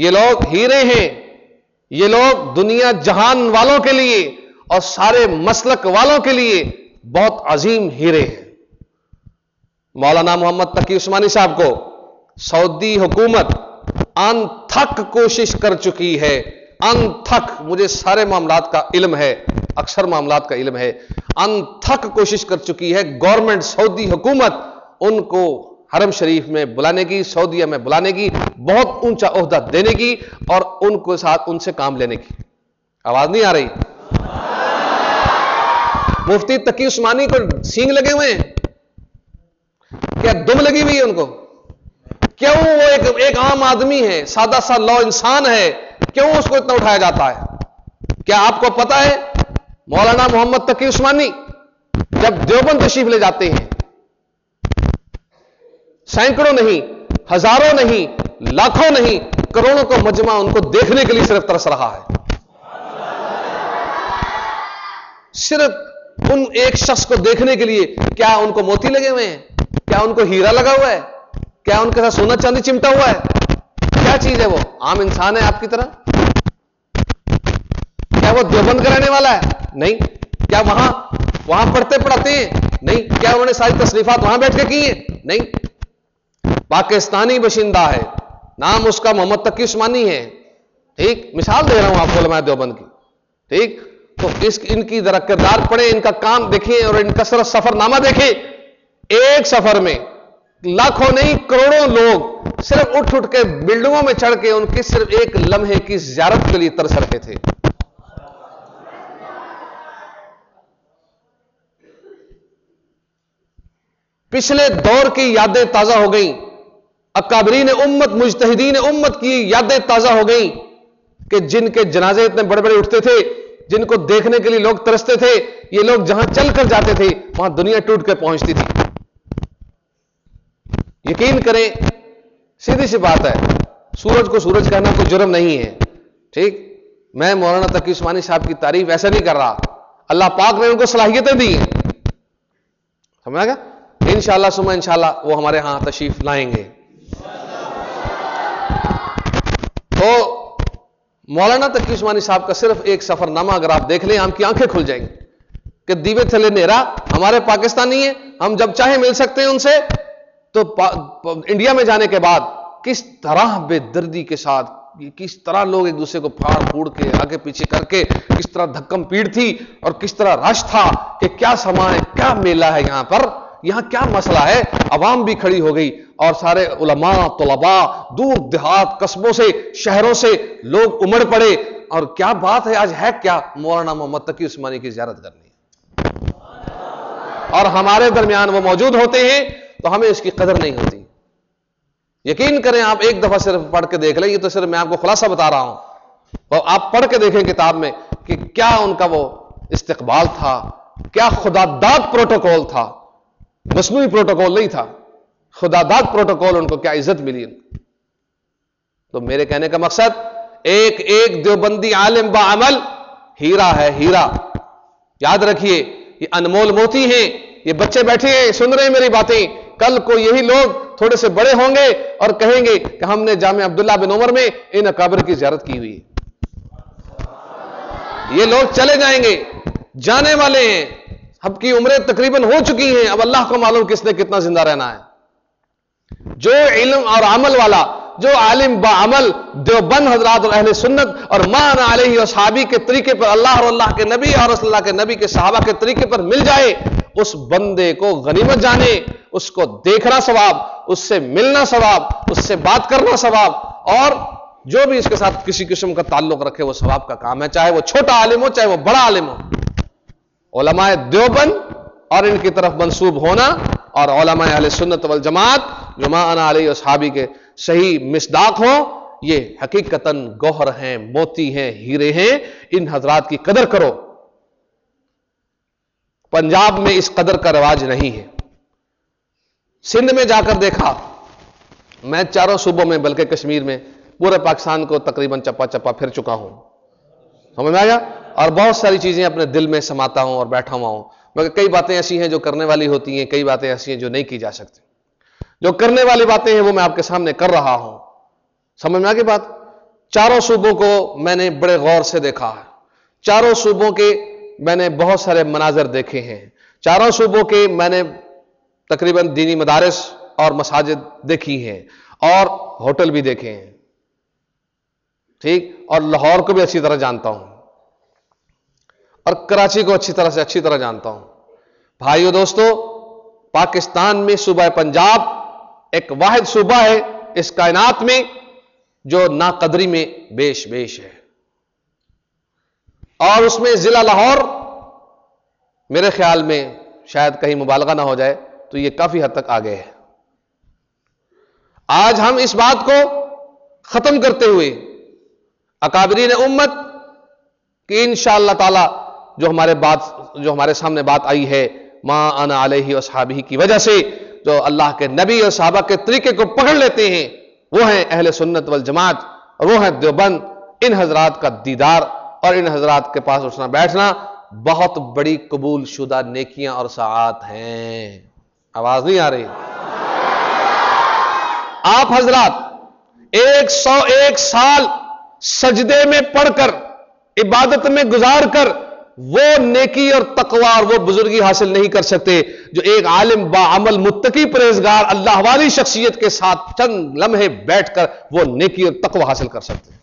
یہ لوگ ہیرے ہیں، یہ لوگ دنیا جہان والوں کے لیے اور سارے مسلک والوں کے لیے بہت عظیم ہیرے ہیں۔ مولانا محمد تقی عثمانی صاحب کو سعودی حکومت ان تھک کوشش کر چکی ہے۔ ان تھک مجھے سارے معاملات کا علم ہے، اکثر معاملات کا علم ہے۔ ان تھک کوشش کر چکی ہے۔ گورنمنٹ، سعودی حکومت ان کو حرم شریف میں بلانے کی، سعودیہ میں بلانے کی، بہت اونچا عہدہ دینے کی اور ان کو ساتھ ان سے کام لینے کی۔ آواز نہیں آ رہی؟ مفتی تقی عثمانی کو سینگ لگے ہوئے ہیں۔ کیا دم لگی ہوئی ہے ان کو؟ کیوں وہ ایک ایک عام آدمی ہے، سادہ سا لو انسان ہے، کیوں اس کو اتنا اٹھایا جاتا ہے؟ کیا آپ کو پتا ہے؟ مولانا محمد تقی عثمانی جب دیوبند تشریف لے جاتے ہیں سینکڑوں نہیں، ہزاروں نہیں، لاکھوں نہیں، کروڑوں کو مجمع ان کو دیکھنے کے لیے صرف ترس رہا ہے۔ صرف ان ایک شخص کو دیکھنے کے لیے کیا ان کو موتی لگے ہوئے ہیں؟ کیا ان کو ہیرا لگا ہوا ہے؟ کیا ان کے ساتھ سونا چاندی چمٹا ہوا ہے؟ کیا چیز ہے وہ؟ عام انسان ہے آپ کی طرح؟ کیا وہ دیوبند کا رہنے والا ہے؟ نہیں۔ کیا وہاں وہاں پڑھتے پڑھاتے ہیں؟ نہیں۔ کیا انہوں نے ساری تصریفات وہاں بیٹھ کے کی ہیں؟ نہیں۔ پاکستانی بشندہ ہے۔ نام اس کا محمد تقی عثمانی ہے۔ ٹھیک؟ مثال دے رہا ہوں آپ کو علماء دیوبند کی۔ ٹھیک؟ تو اس ان کی ذرا کردار پڑھیں، ان کا کام دیکھیں اور ان کا سر سفر نامہ دیکھیں۔ ایک سفر میں لاکھوں نہیں، کروڑوں لوگ صرف اٹھ اٹھ کے بلڈنگوں میں چڑھ کے ان کی صرف ایک لمحے کی زیارت کے لیے ترس رہے تھے۔ پچھلے دور کی یادیں تازہ ہو گئیں۔ اکابرین امت، مجتہدین امت کی یادیں تازہ ہو گئیں کہ جن کے جنازے اتنے بڑے بڑے اٹھتے تھے، جن کو دیکھنے کے لیے لوگ ترستے تھے، یہ لوگ جہاں چل کر جاتے تھے، وہاں دنیا ٹوٹ کے پہنچتی تھی۔ یقین کریں، سیدھی سی بات ہے، سورج کو سورج کہنا کوئی جرم نہیں ہے۔ ٹھیک؟ میں مولانا تقی عثمانی صاحب کی تعریف ایسا نہیں کر رہا۔ اللہ پاک نے ان کو صلاحیتیں دی سمجھا گا ان شاء اللہ سما ان شاء اللہ وہ ہمارے ہاں تشریف لائیں گے۔ تو مولانا تقی عثمانی صاحب کا صرف ایک سفر نامہ اگر آپ دیکھ لیں ہم کی آنکھیں کھل جائیں گی کہ دیوے تھلے نیرا، ہمارے پاکستانی ہیں، ہم جب چاہے مل سکتے ہیں ان سے، تو انڈیا میں جانے کے بعد کس طرح بے دردی کے ساتھ، کس طرح لوگ ایک دوسرے کو پھاڑ پھوڑ کے، آگے پیچھے کر کے کس طرح دھکم پیڑ تھی اور کس طرح رش تھا کہ کیا سما ہے کیا میلہ ہے یہاں پر؟ یہاں کیا مسئلہ ہے؟ عوام بھی کھڑی ہو گئی اور سارے علماء، طلباء دور دیہات، قصبوں سے، شہروں سے لوگ امڑ پڑے۔ اور کیا بات ہے؟ آج ہے کیا؟ مولانا محمد تقی عثمانی کی زیارت کرنی اور ہمارے درمیان وہ موجود ہوتے ہیں تو ہمیں اس کی قدر نہیں ہوتی۔ یقین کریں آپ ایک دفعہ صرف پڑھ کے دیکھ لیں، یہ تو صرف میں آپ کو خلاصہ بتا رہا ہوں۔ اور آپ پڑھ کے دیکھیں کتاب میں کہ کیا ان کا وہ استقبال تھا، کیا خدا داد پروٹوکول تھا۔ مصنوعی پروٹوکول نہیں تھا۔ خدا داد پروٹوکول ان کو کیا عزت ملی۔ تو میرے کہنے کا مقصد ایک ایک دیوبندی عالم با عمل، ہیرا ہے، ہیرا۔ یاد رکھیے، یہ انمول موتی ہیں، یہ بچے بیٹھے ہیں، سن رہے ہیں میری باتیں۔ کل کو یہی لوگ تھوڑے سے بڑے ہوں گے اور کہیں گے کہ ہم نے جامع عبداللہ بن عمر میں ان اکابر کی زیارت کی ہوئی۔ یہ لوگ چلے جائیں گے، جانے والے ہیں۔ اب کی عمریں تقریباً ہو چکی ہیں، اب اللہ کو معلوم کس نے کتنا زندہ رہنا ہے۔ جو علم اور عمل والا، جو عالم با عمل، دیوبند حضرات اور اہل سنت اور مان علیہ اور صحابی کے طریقے پر اللہ اور اللہ کے نبی اور رسول اللہ کے نبی کے صحابہ کے طریقے پر مل جائے، اس بندے کو غنیمت جانے، اس کو دیکھنا ثواب، اس سے ملنا ثواب، اس سے بات کرنا ثواب، اور جو بھی اس کے ساتھ کسی قسم کا تعلق رکھے، وہ ثواب کا کام ہے، چاہے وہ چھوٹا عالم ہو، چاہے وہ بڑا عالم ہو۔ علماء دیوبند اور ان کی طرف منسوب ہونا اور علماء اہل سنت والجماعت جماع علیہ صحابی کے صحیح مصداق ہوں، یہ حقیقت گوہر ہیں، موتی ہیں، ہیرے ہیں، ان حضرات کی قدر کرو۔ پنجاب میں اس قدر کا رواج نہیں ہے۔ سندھ میں جا کر دیکھا، میں چاروں صوبوں میں بلکہ کشمیر میں پورے پاکستان کو تقریباً چپا چپا پھر چکا ہوں۔ سمجھ میں آیا؟ اور بہت ساری چیزیں اپنے دل میں سماتا ہوں اور بیٹھا ہوا ہوں۔ مگر کئی باتیں ایسی ہیں جو کرنے والی ہوتی ہیں، کئی باتیں ایسی ہیں جو نہیں کی جا سکتی۔ جو کرنے والی باتیں ہیں وہ میں آپ کے سامنے کر رہا ہوں۔ سمجھ میں آگے بات؟ چاروں صوبوں کو میں نے بڑے غور سے دیکھا ہے۔ چاروں صوبوں کے میں نے بہت سارے مناظر دیکھے ہیں۔ چاروں صوبوں کے میں نے تقریباً دینی مدارس اور مساجد دیکھی ہیں اور ہوٹل بھی دیکھے ہیں۔ ٹھیک؟ اور لاہور کو بھی اچھی طرح جانتا ہوں۔ اور کراچی کو اچھی طرح سے اچھی طرح جانتا ہوں۔ بھائیو دوستو، پاکستان میں صوبہ پنجاب ایک واحد صوبہ ہے، اس کائنات میں جو ناقدری میں بیش بیش ہے۔ اور اس میں ضلع لاہور میرے خیال میں شاید کہیں مبالغہ نہ ہو جائے تو یہ کافی حد تک آگے ہے۔ آج ہم اس بات کو ختم کرتے ہوئے اکابرین امت کہ ان شاء اللہ تعالی جو ہمارے بات جو ہمارے سامنے بات آئی ہے ماں انا علیہ و صحابی کی وجہ سے، جو اللہ کے نبی اور صحابہ کے طریقے کو پکڑ لیتے ہیں، وہ ہیں اہل سنت والجماعت، اور وہ ہیں دیوبند، ان حضرات کا دیدار اور ان حضرات کے پاس اٹھنا بیٹھنا۔ بہت بڑی قبول شدہ نیکیاں اور ساعت ہیں۔ آواز نہیں آ رہی۔ آپ حضرات، ایک سو ایک سال سجدے میں پڑھ کر، عبادت میں گزار کر وہ نیکی اور تقوی اور وہ بزرگی حاصل نہیں کر سکتے جو ایک عالم با عمل متقی پرہیزگار اللہ والی شخصیت کے ساتھ چند لمحے بیٹھ کر وہ نیکی اور تقوی حاصل کر سکتے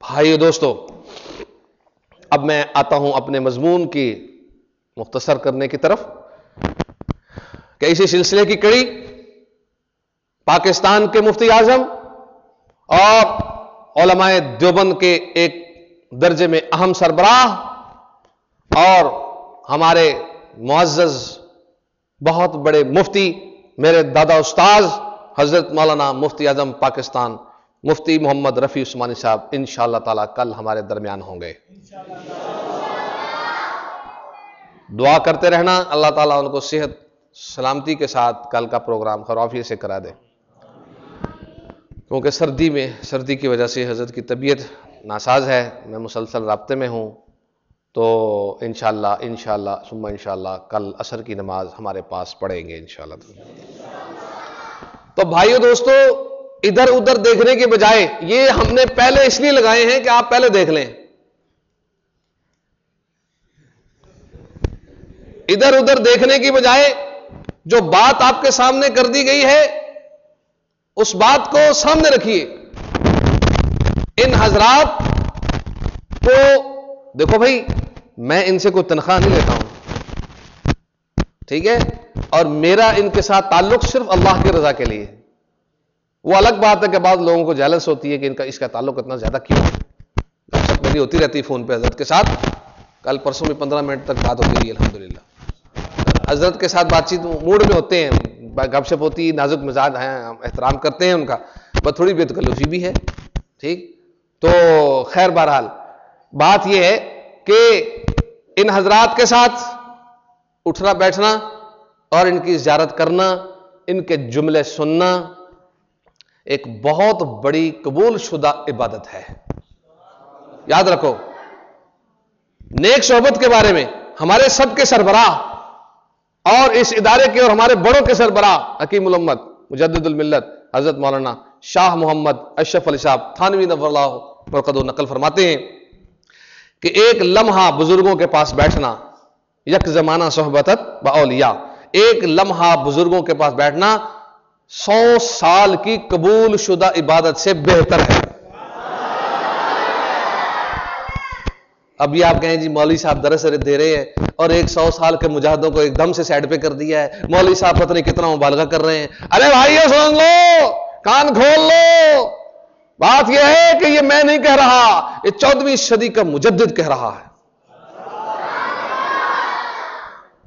بھائی دوستو، اب میں آتا ہوں اپنے مضمون کی مختصر کرنے کی طرف۔ کہ اسی سلسلے کی کڑی پاکستان کے مفتی اعظم اور علماء دیوبند کے ایک درجے میں اہم سربراہ اور ہمارے معزز بہت بڑے مفتی میرے دادا استاذ حضرت مولانا مفتی اعظم پاکستان مفتی محمد رفیع عثمانی صاحب ان شاء اللہ تعالی کل ہمارے درمیان ہوں گے۔ دعا کرتے رہنا، اللہ تعالیٰ ان کو صحت سلامتی کے ساتھ کل کا پروگرام خرافی سے کرا دے کیونکہ سردی میں، سردی کی وجہ سے حضرت کی طبیعت ناساز ہے، میں مسلسل رابطے میں ہوں۔ تو انشاءاللہ انشاءاللہ، ثم انشاءاللہ کل عصر کی نماز ہمارے پاس پڑھیں گے انشاءاللہ۔ تو بھائیو دوستو، ادھر ادھر دیکھنے کے بجائے، یہ ہم نے پہلے اس لیے لگائے ہیں کہ آپ پہلے دیکھ لیں۔ ادھر ادھر دیکھنے کی بجائے جو بات آپ کے سامنے کر دی گئی ہے، اس بات کو سامنے رکھیے۔ ان حضرات کو، دیکھو بھائی، میں ان سے کوئی تنخواہ نہیں لیتا ہوں۔ ٹھیک ہے؟ اور میرا ان کے ساتھ تعلق صرف اللہ کی رضا کے لیے وہ الگ بات ہے کہ بعض لوگوں کو جیلس ہوتی ہے کہ ان کا اس کا تعلق اتنا زیادہ کیوں میری ہوتی رہتی فون پہ حضرت کے ساتھ۔ کل پرسوں میں پندرہ منٹ تک بات ہوتی رہی الحمد للہ حضرت کے ساتھ بات چیت موڈ میں ہوتے ہیں، گپ شپ ہوتی، نازک مزاج ہیں، ہم احترام کرتے ہیں ان کا، بس تھوڑی بے تکلفی بھی ہے، ٹھیک؟ تو خیر بہرحال، بات یہ ہے کہ ان حضرات کے ساتھ اٹھنا بیٹھنا اور ان کی زیارت کرنا، ان کے جملے سننا ایک بہت بڑی قبول شدہ عبادت ہے۔ یاد رکھو، نیک صحبت کے بارے میں ہمارے سب کے سربراہ اور اس ادارے کے اور ہمارے بڑوں کے سربراہ حکیم الامت، مجدد الملت، حضرت مولانا شاہ محمد اشرف علی صاحب، تھانوی نور اللہ مرکد و نقل فرماتے ہیں کہ ایک لمحہ بزرگوں کے پاس بیٹھنا یک زمانہ صحبت باولیا ایک لمحہ بزرگوں کے پاس بیٹھنا سو سال کی قبول شدہ عبادت سے بہتر ہے۔ ابھی آپ کہیں جی مولوی صاحب درس دے رہے ہیں اور ایک سو سال کے مجاہدوں کو ایک دم سے سائڈ پہ کر دیا ہے۔ مولوی صاحب پتہ نہیں کتنا مبالغہ کر رہے ہیں۔ ارے بھائی سن لو، کان کھول لو۔ بات یہ ہے کہ یہ میں نہیں کہہ رہا، یہ چودویں صدی کا مجدد کہہ رہا ہے۔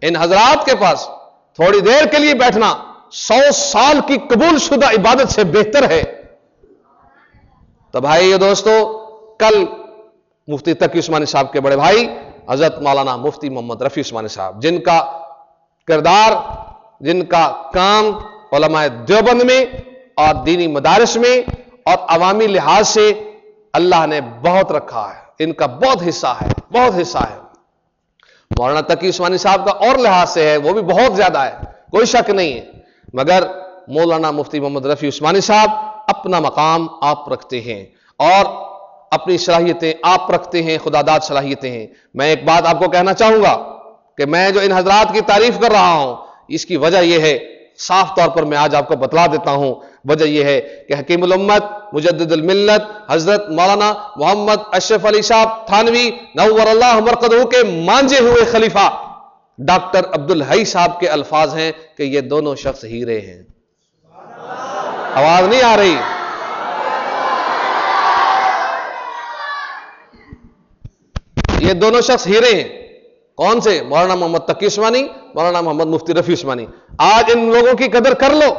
ان حضرات کے پاس تھوڑی دیر کے لیے بیٹھنا سو سال کی قبول شدہ عبادت سے بہتر ہے۔ تو بھائی یہ دوستو، کل مفتی تقی عثمانی صاحب کے بڑے بھائی، حضرت مولانا مفتی محمد رفیع عثمانی صاحب، جن کا کردار، جن کا کام علماء دیوبند میں اور دینی مدارس میں اور عوامی لحاظ سے اللہ نے بہت رکھا ہے۔ ان کا بہت حصہ ہے، بہت حصہ ہے۔ مولانا تقی عثمانی صاحب کا اور لحاظ سے ہے، وہ بھی بہت زیادہ ہے، کوئی شک نہیں ہے۔ مگر مولانا مفتی محمد رفیع عثمانی صاحب اپنا مقام آپ رکھتے ہیں اور اپنی صلاحیتیں آپ رکھتے ہیں، خدا داد صلاحیتیں ہیں۔ میں ایک بات آپ کو کہنا چاہوں گا کہ میں جو ان حضرات کی تعریف کر رہا ہوں، اس کی وجہ یہ ہے، صاف طور پر میں آج آپ کو بتلا دیتا ہوں۔ وجہ یہ ہے کہ حکیم الامت، مجدد الملت، حضرت مولانا محمد اشرف علی صاحب تھانوی، نور اللہ مرکز کے مانجے ہوئے خلیفہ ڈاکٹر عبد الحی صاحب کے الفاظ ہیں کہ یہ دونوں شخص ہیرے ہیں۔ آواز نہیں آ رہی۔ یہ دونوں شخص ہیرے ہیں۔ کون سے؟ مولانا محمد تقی عثمانی، مولانا محمد مفتی رفیع عثمانی۔ آج ان لوگوں کی قدر کر لو۔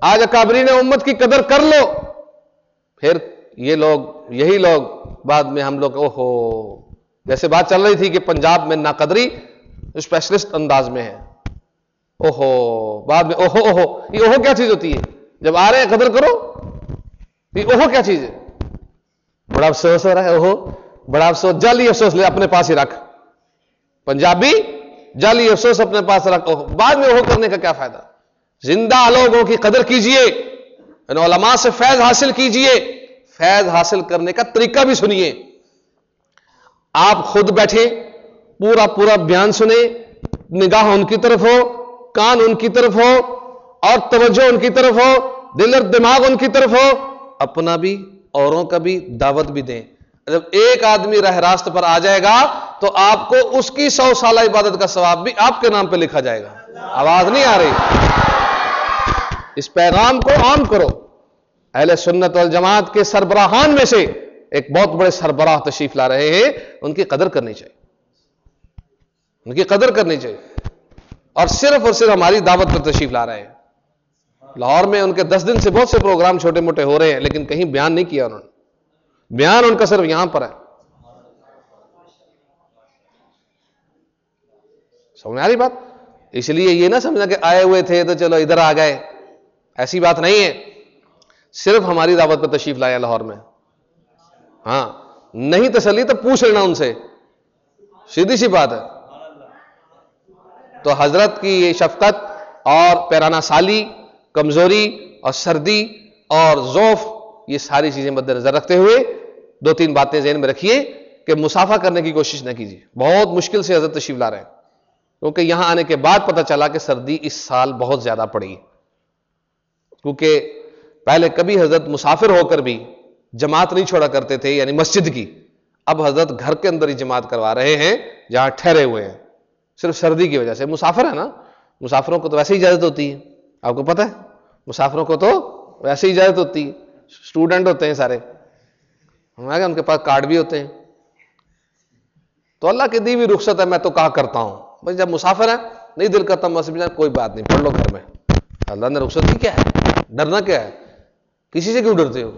آج اکابرین امت کی قدر کر لو۔ پھر یہ لوگ، یہی لوگ بعد میں ہم لوگ، اوہو، جیسے بات چل رہی تھی کہ پنجاب میں ناقدری اسپیشلسٹ انداز میں ہے۔ اوہو، بعد میں، اوہو اوہو، یہ اوہو کیا چیز ہوتی ہے؟ جب آ رہے ہیں قدر کرو۔ یہ اوہو کیا چیز ہے؟ بڑا افسوس ہو رہا ہے، اوہو۔ بڑا افسوس، جعلی افسوس لے، اپنے پاس ہی رکھ۔ پنجابی، جعلی افسوس اپنے پاس رکھ۔ بعد میں اوہو کرنے کا کیا فائدہ؟ زندہ لوگوں کی قدر کیجیے۔ یعنی علماء سے فیض حاصل کیجیے۔ فیض حاصل کرنے کا طریقہ بھی سنیے۔ آپ خود بیٹھے، پورا پورا بیان سنیں۔ نگاہ ان کی طرف ہو، کان ان کی طرف ہو، اور توجہ ان کی طرف ہو، دل اور دماغ ان کی طرف ہو۔ اپنا بھی، اوروں کا بھی دعوت بھی دیں۔ جب ایک آدمی رہ راست پر آ جائے گا تو آپ کو اس کی سو سالہ عبادت کا ثواب بھی آپ کے نام پہ لکھا جائے گا۔ آواز نہیں آ رہی۔ اس پیغام کو عام کرو۔ اہل سنت والجماعت کے سربراہان میں سے ایک بہت بڑے سربراہ تشریف لا رہے ہیں۔ ان کی قدر کرنی چاہیے۔ ان کی قدر کرنی چاہیے۔ اور صرف اور صرف ہماری دعوت پر تشریف لا رہے ہیں۔ لاہور میں ان کے دس دن سے بہت سے پروگرام چھوٹے موٹے ہو رہے ہیں، لیکن کہیں بیان نہیں کیا انہوں نے۔ بیان ان کا صرف یہاں پر ہے۔ سمجھ آ رہی بات؟ اس لیے یہ نہ سمجھنا کہ آئے ہوئے تھے تو چلو ادھر آ گئے۔ ایسی بات نہیں ہے۔ صرف ہماری دعوت پہ تشریف لایا لاہور میں۔ ہاں نہیں تسلی تو پوچھ لینا ان سے۔ سیدھی سی بات ہے۔ تو حضرت کی یہ شفقت اور پیرانا سالی، کمزوری اور سردی اور ذوف یہ ساری چیزیں مد نظر رکھتے ہوئے دو تین باتیں ذہن میں رکھیے کہ مسافہ کرنے کی کوشش نہ کیجیے۔ بہت مشکل سے حضرت تشریف لا رہے ہیں۔ کیونکہ یہاں آنے کے بعد پتہ چلا کہ سردی اس سال بہت زیادہ پڑی کیونکہ پہلے کبھی حضرت مسافر ہو کر بھی جماعت نہیں چھوڑا کرتے تھے یعنی مسجد کی۔ اب حضرت گھر کے اندر ہی جماعت کروا رہے ہیں، جہاں ٹھہرے ہوئے ہیں۔ صرف سردی کی وجہ سے۔ مسافر ہے نا، مسافروں کو تو ویسے ہی اجازت ہوتی ہے۔ آپ کو پتہ ہے، مسافروں کو تو ویسے ہی اجازت ہوتی ہے۔ اسٹوڈنٹ ہوتے ہیں سارے۔ ان کے پاس کارڈ بھی ہوتے ہیں۔ تو اللہ کی دی ہوئی رخصت ہے، میں تو کہا کرتا ہوں۔ بھائی جب مسافر ہے، نہیں دل کرتا مسجد کوئی بات نہیں، پڑھ لو گھر میں۔ اللہ نے رخصت دی، کیا ہے؟ ڈرنا کیا ہے؟ کسی سے کیوں ڈرتے ہو؟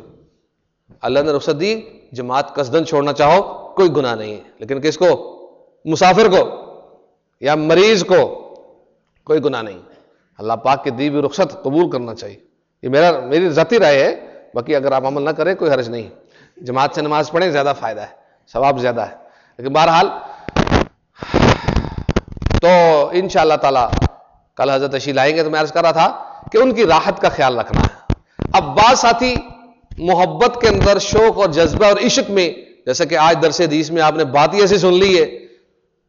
اللہ نے رخصت دی، جماعت کسدن چھوڑنا چاہو، کوئی گناہ نہیں ہے۔ لیکن کس کو؟ مسافر کو یا مریض کو کوئی گناہ نہیں۔ اللہ پاک کی دی ہوئی رخصت قبول کرنا چاہیے۔ یہ میرا، میری ذاتی رائے ہے، باقی اگر آپ عمل نہ کریں، کوئی حرج نہیں۔ جماعت سے نماز پڑھیں زیادہ فائدہ ہے، ثواب زیادہ ہے۔ لیکن بہرحال، تو ان شاء اللہ تعالی کل حضرت اشی لائیں گے تو میں عرض کر رہا تھا کہ ان کی راحت کا خیال رکھنا ہے۔ اب بعض ساتھی محبت کے اندر شوق اور جذبہ اور عشق میں، جیسے کہ آج درس حدیث میں آپ نے بات ہی ایسی سن لی ہے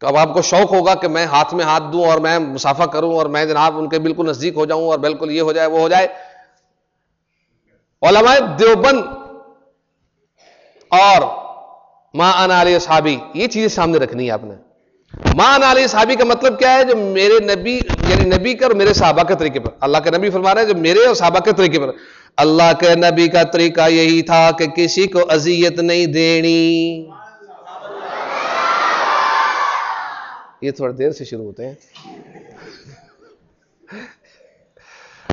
کہ اب آپ کو شوق ہوگا کہ میں ہاتھ میں ہاتھ دوں اور میں مسافہ کروں اور میں جناب ان کے بالکل نزدیک ہو جاؤں اور بالکل یہ ہو جائے، وہ ہو جائے۔ علماء دیوبند اور ماں علیہ صحابی، یہ چیزیں سامنے رکھنی ہے آپ نے۔ ماں علیہ صحابی کا مطلب کیا ہے؟ جو میرے نبی یعنی نبی کا اور میرے صحابہ کے طریقے پر۔ اللہ کے نبی فرما رہے ہیں، جو میرے اور صحابہ کے طریقے پر۔ اللہ کے نبی کا طریقہ یہی تھا کہ کسی کو اذیت نہیں دینی۔ یہ تھوڑی دیر سے شروع ہوتے ہیں۔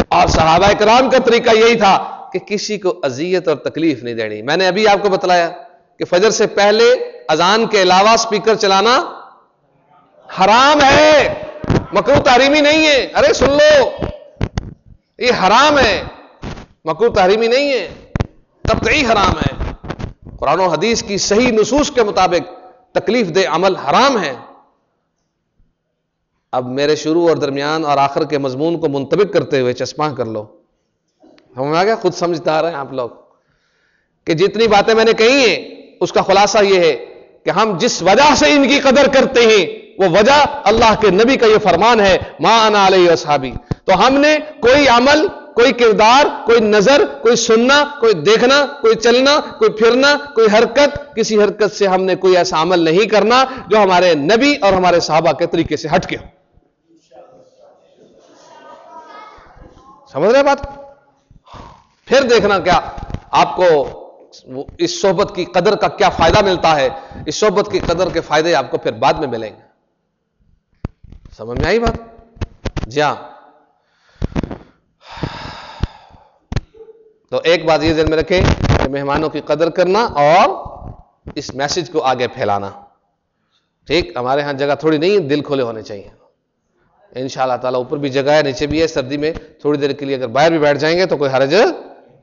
اور صحابہ کرام کا طریقہ یہی تھا کہ کسی کو اذیت اور تکلیف نہیں دینی۔ میں نے ابھی آپ کو بتلایا کہ فجر سے پہلے اذان کے علاوہ اسپیکر چلانا حرام ہے۔ مکرو تحریمی نہیں ہے۔ ارے سن لو، یہ حرام ہے۔ مکرو تحریمی نہیں ہے۔ قطعی حرام ہے۔ قرآن و حدیث کی صحیح نصوص کے مطابق تکلیف دہ عمل حرام ہے۔ اب میرے شروع اور درمیان اور آخر کے مضمون کو منتبک کرتے ہوئے چشمہ کر لو۔ ہم آ گیا خود سمجھتا رہے ہیں آپ لوگ کہ جتنی باتیں میں نے کہی ہیں، اس کا خلاصہ یہ ہے کہ ہم جس وجہ سے ان کی قدر کرتے ہیں، وہ وجہ اللہ کے نبی کا یہ فرمان ہے ماں علیہ صحابی تو ہم نے کوئی عمل، کوئی کردار، کوئی نظر، کوئی سننا، کوئی دیکھنا، کوئی چلنا، کوئی پھرنا، کوئی حرکت، کسی حرکت سے ہم نے کوئی ایسا عمل نہیں کرنا جو ہمارے نبی اور ہمارے صحابہ کے طریقے سے ہٹ کے ہو۔ سمجھ رہے بات؟ پھر دیکھنا کیا آپ کو اس صحبت کی قدر کا کیا فائدہ ملتا ہے؟ اس صحبت کی قدر کے فائدے آپ کو پھر بعد میں ملیں گے۔ سمجھ میں آئی بات؟ جی ہاں۔ تو ایک بات یہ ذہن میں رکھیں کہ مہمانوں کی قدر کرنا اور اس میسج کو آگے پھیلانا۔ ٹھیک؟ ہمارے ہاں جگہ تھوڑی نہیں دل کھولے ہونے چاہیے۔ ان شاء اللہ تعالیٰ اوپر بھی جگہ ہے، نیچے بھی ہے، سردی میں تھوڑی دیر کے لیے اگر باہر بھی بیٹھ جائیں گے تو کوئی حرج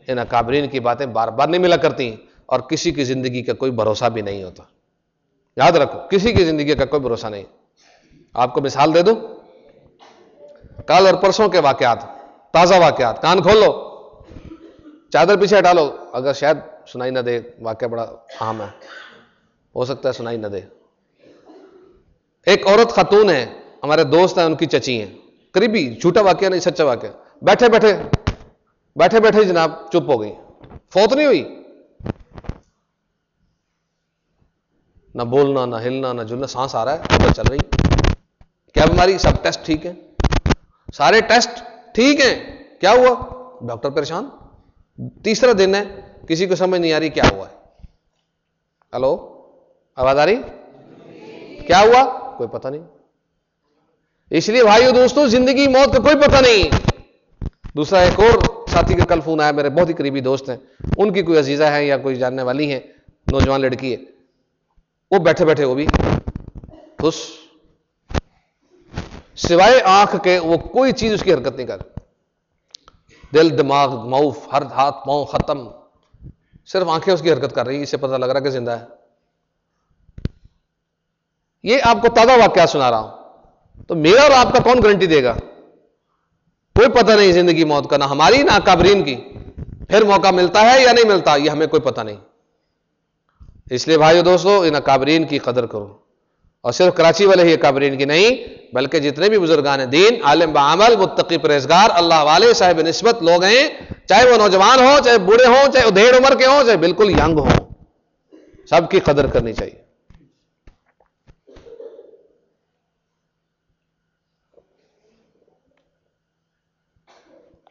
ان اکابرین کی باتیں بار بار نہیں ملا کرتی اور کسی کی زندگی کا کوئی بھروسہ بھی نہیں ہوتا۔ یاد رکھو، کسی کی زندگی کا کوئی بھروسہ نہیں۔ آپ کو مثال دے دوں؟ کل اور پرسوں کے واقعات، تازہ واقعات۔ کان کھول لو۔ چادر پیچھے ہٹا لو۔ اگر شاید سنائی نہ دے، واقعہ بڑا اہم ہے۔ ہو سکتا ہے سنائی نہ دے۔ ایک عورت خاتون ہے، ہمارے دوست ہیں، ان کی چچی ہیں۔ قریبی، جھوٹا واقعہ نہیں، سچا واقعہ۔ بیٹھے بیٹھے۔ بیٹھے بیٹھے جناب چپ ہو گئی فوت نہیں ہوئی؟ نہ بولنا، نہ ہلنا، نہ جلنا، سانس آ رہا ہے چل رہی۔ کیا بیماری؟ سب ٹیسٹ ٹھیک ہے سارے ٹیسٹ ٹھیک ہیں؟ کیا ہوا؟ ڈاکٹر پریشان۔ تیسرا دن ہے، کسی کو سمجھ نہیں آ رہی کیا ہوا ہے۔ ہلو، آواز آ رہی؟ کیا ہوا؟ کوئی پتہ نہیں۔ اس لیے بھائیو دوستوں زندگی موت کا کوئی پتہ نہیں۔ دوسرا ایک اور ساتھی کا کل فون آیا، میرے بہت ہی قریبی دوست ہیں۔ ان کی کوئی عزیزہ ہے یا کوئی جاننے والی ہے نوجوان لڑکی ہے۔ وہ بیٹھے بیٹھے وہ بھی خوش۔ سوائے آنکھ کے وہ کوئی چیز اس کی حرکت نہیں کر۔ دل، دماغ موف ہر ہاتھ، پاؤں ختم۔ صرف آنکھیں اس کی حرکت کر رہی ہیں اسے پتہ لگ رہا کہ زندہ ہے۔ یہ آپ کو تازہ واقعہ سنا رہا ہوں۔ تو میرا اور آپ کا کون گارنٹی دے گا؟ کوئی پتہ نہیں زندگی موت کا، نہ ہماری، نہ کابرین کی۔ پھر موقع ملتا ہے یا نہیں ملتا، یہ ہمیں کوئی پتہ نہیں۔ اس لیے بھائی دوستو، ان اکابرین کی قدر کرو۔ اور صرف کراچی والے ہی اکابرین کی نہیں، بلکہ جتنے بھی بزرگان دین، عالم بعمل متقی پرہزگار اللہ والے صاحب نسبت لوگ ہیں۔ چاہے وہ نوجوان ہو، چاہے بوڑھے ہوں، چاہے ادھیڑ عمر کے ہوں، چاہے بالکل ینگ ہوں۔ سب کی قدر کرنی چاہیے۔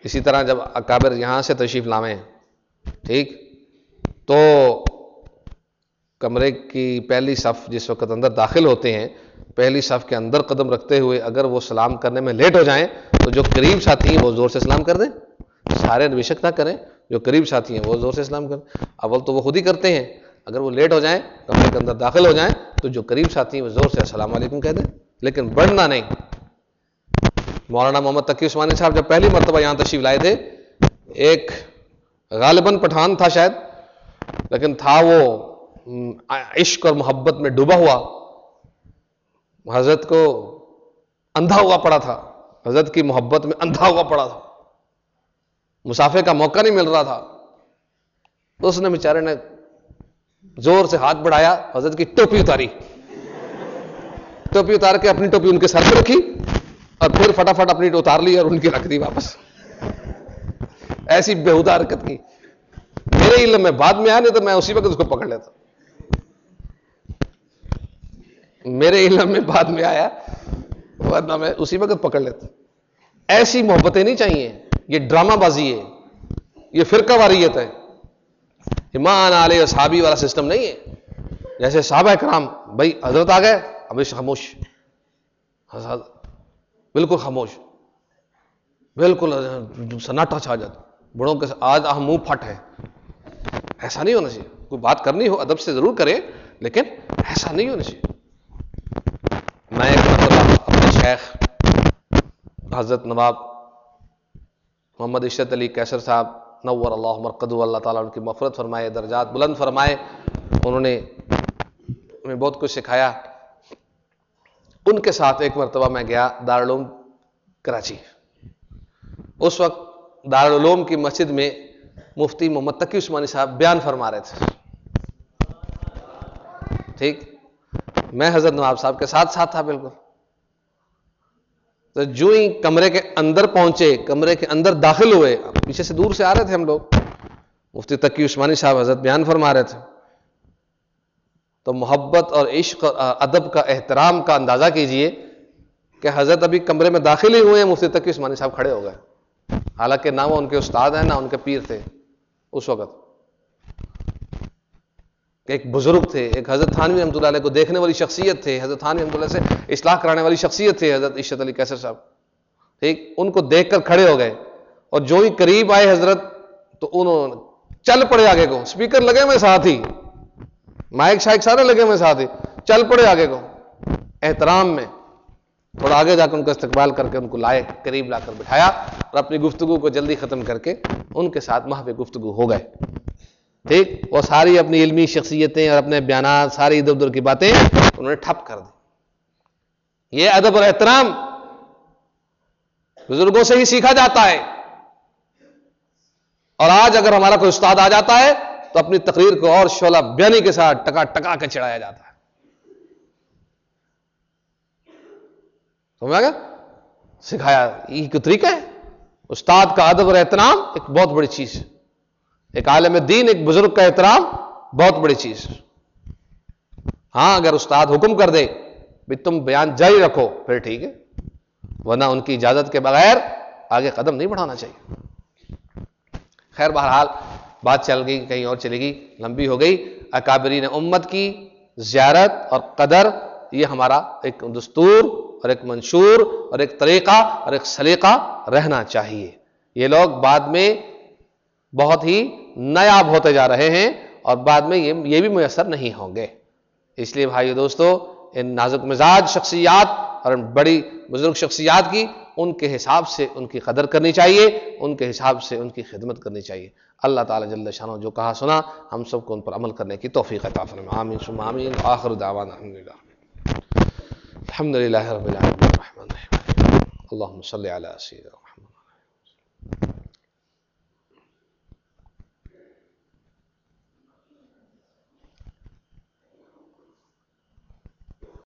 اسی طرح جب اکابر یہاں سے تشریف لامیں ٹھیک؟ تو کمرے کی پہلی صف جس وقت اندر داخل ہوتے ہیں، پہلی صف کے اندر قدم رکھتے ہوئے اگر وہ سلام کرنے میں لیٹ ہو جائیں، تو جو قریب ساتھی ہیں وہ زور سے سلام کر دیں۔ سارے بشک نہ کریں، جو قریب ساتھی ہیں وہ زور سے سلام کریں۔ اول تو وہ خود ہی کرتے ہیں۔ اگر وہ لیٹ ہو جائیں، کمرے کے اندر داخل ہو جائیں، تو جو قریب ساتھی ہیں وہ زور سے السلام علیکم کہہ دیں۔ لیکن بڑھنا نہیں۔ مولانا محمد تقی عثمانی صاحب جب پہلی مرتبہ یہاں تشریف لائے تھے، ایک غالباً پٹھان تھا شاید، لیکن تھا وہ عشق اور محبت میں ڈوبا ہوا۔ حضرت کو اندھا ہوا پڑا تھا۔ حضرت کی محبت میں اندھا ہوا پڑا تھا۔ مسافے کا موقع نہیں مل رہا تھا۔ تو اس نے بیچارے نے زور سے ہاتھ بڑھایا، حضرت کی ٹوپی اتاری۔ ٹوپی اتار کے اپنی ٹوپی ان کے سر پہ رکھی۔ اور پھر فٹافٹ اپنی اتار لی اور ان کی رکھ دی واپس۔ ایسی بےحدہ حرکت کی۔ میرے علم میں بعد میں آیا، نہیں تو میں اسی وقت اس کو پکڑ لیتا۔ میرے علم میں بعد میں آیا، ورنہ میں اسی وقت پکڑ لیتا۔ ایسی محبتیں نہیں چاہیے۔ یہ ڈرامہ بازی ہے۔ یہ فرقہ واریت ہے۔ ایمان علیہ صحابی والا سسٹم نہیں ہے۔ جیسے صحابہ کرام بھائی حضرت آ گئے ابھی خاموش۔ بالکل خاموش۔ بالکل، سناٹا چھا جاتا۔ بڑوں کے آج ہم منہ پھٹ ہے۔ ایسا نہیں ہونا چاہیے۔ کوئی بات کرنی ہو، ادب سے ضرور کرے لیکن ایسا نہیں ہونا چاہیے۔ میں ایک مرتبہ اپنے شیخ حضرت نواب محمد عشرت علی کیسر صاحب، نور اللہ مرکد اللہ تعالیٰ ان کی مفرت فرمائے، درجات بلند فرمائے۔ انہوں نے ہمیں بہت کچھ سکھایا۔ ان کے ساتھ ایک مرتبہ میں گیا دارالعلوم کراچی۔ اس وقت دارالعلوم کی مسجد میں مفتی محمد تقی عثمانی صاحب بیان فرما رہے تھے۔ ٹھیک؟ میں حضرت نواب صاحب کے ساتھ ساتھ تھا بالکل۔ تو جو ہی کمرے کے اندر پہنچے، کمرے کے اندر داخل ہوئے پیچھے سے دور سے آ رہے تھے ہم لوگ۔ مفتی تقی عثمانی صاحب حضرت بیان فرما رہے تھے۔ تو محبت اور عشق اور ادب کا احترام کا اندازہ کیجیے کہ حضرت ابھی کمرے میں داخل ہی ہوئے ہیں، مفتی تقی عثمانی صاحب کھڑے ہو گئے۔ حالانکہ نہ وہ ان کے استاد ہیں، نہ ان کے پیر تھے اس وقت۔ کہ ایک بزرگ تھے، ایک حضرت تھانوی رحمۃ اللہ علیہ کو دیکھنے والی شخصیت تھے، حضرت تھانوی رحمۃ اللہ سے اصلاح کرانے والی شخصیت تھے، حضرت عشت علی کیسر صاحب۔ ٹھیک؟ ان کو دیکھ کر کھڑے ہو گئے۔ اور جو ہی قریب آئے حضرت، تو انہوں چل پڑے آگے کو۔ اسپیکر لگے میں ساتھ ہی۔ مائک شائک سارے لگے میں ساتھ ہی۔ چل پڑے آگے کو۔ احترام میں۔ تھوڑا آگے جا کر ان کا استقبال کر کے ان کو لائے، قریب لا کر بٹھایا اور اپنی گفتگو کو جلدی ختم کر کے ان کے ساتھ وہاں پہ گفتگو ہو گئے۔ ٹھیک؟ وہ ساری اپنی علمی شخصیتیں اور اپنے بیانات، ساری ادھر ادھر کی باتیں انہوں نے ٹھپ کر دی۔ یہ ادب اور احترام بزرگوں سے ہی سیکھا جاتا ہے۔ اور آج اگر ہمارا کوئی استاد آ جاتا ہے تو اپنی تقریر کو اور شولہ بیانی کے ساتھ ٹکا ٹکا کے چڑھایا جاتا ہے۔ سمجھا گیا؟ سکھایا یہ کو طریقہ ہے؟ استاد کا ادب اور احترام ایک بہت بڑی چیز ہے۔ ایک عالم دین، ایک بزرگ کا احترام بہت بڑی چیز ہاں اگر استاد حکم کر دے بھی تم بیان جاری رکھو، پھر ٹھیک ہے۔ ورنہ ان کی اجازت کے بغیر آگے قدم نہیں بڑھانا چاہیے۔ خیر، بہرحال بات چل گئی کہیں اور چلے گی، لمبی ہو گئی۔ اکابرین امت کی زیارت اور قدر، یہ ہمارا ایک دستور اور ایک منشور اور ایک طریقہ اور ایک سلیقہ رہنا چاہیے۔ یہ لوگ بعد میں بہت ہی نیاب ہوتے جا رہے ہیں اور بعد میں یہ بھی میسر نہیں ہوں گے۔ اس لیے بھائی دوستو ان نازک مزاج شخصیات اور بڑی بزرگ شخصیات کی ان کے حساب سے ان کی قدر کرنی چاہیے، ان کے حساب سے ان کی خدمت کرنی چاہیے۔ اللہ تعالیٰ جل شانہ جو کہا، سنا، ہم سب کو ان پر عمل کرنے کی توفیق عطا فرمائے۔ آمین، ثم آمین۔ آخر دعوان الحمدللہ۔ الحمدللہ رب العالمین، الرحمن الرحیم۔ اللہم صلی علی سیدنا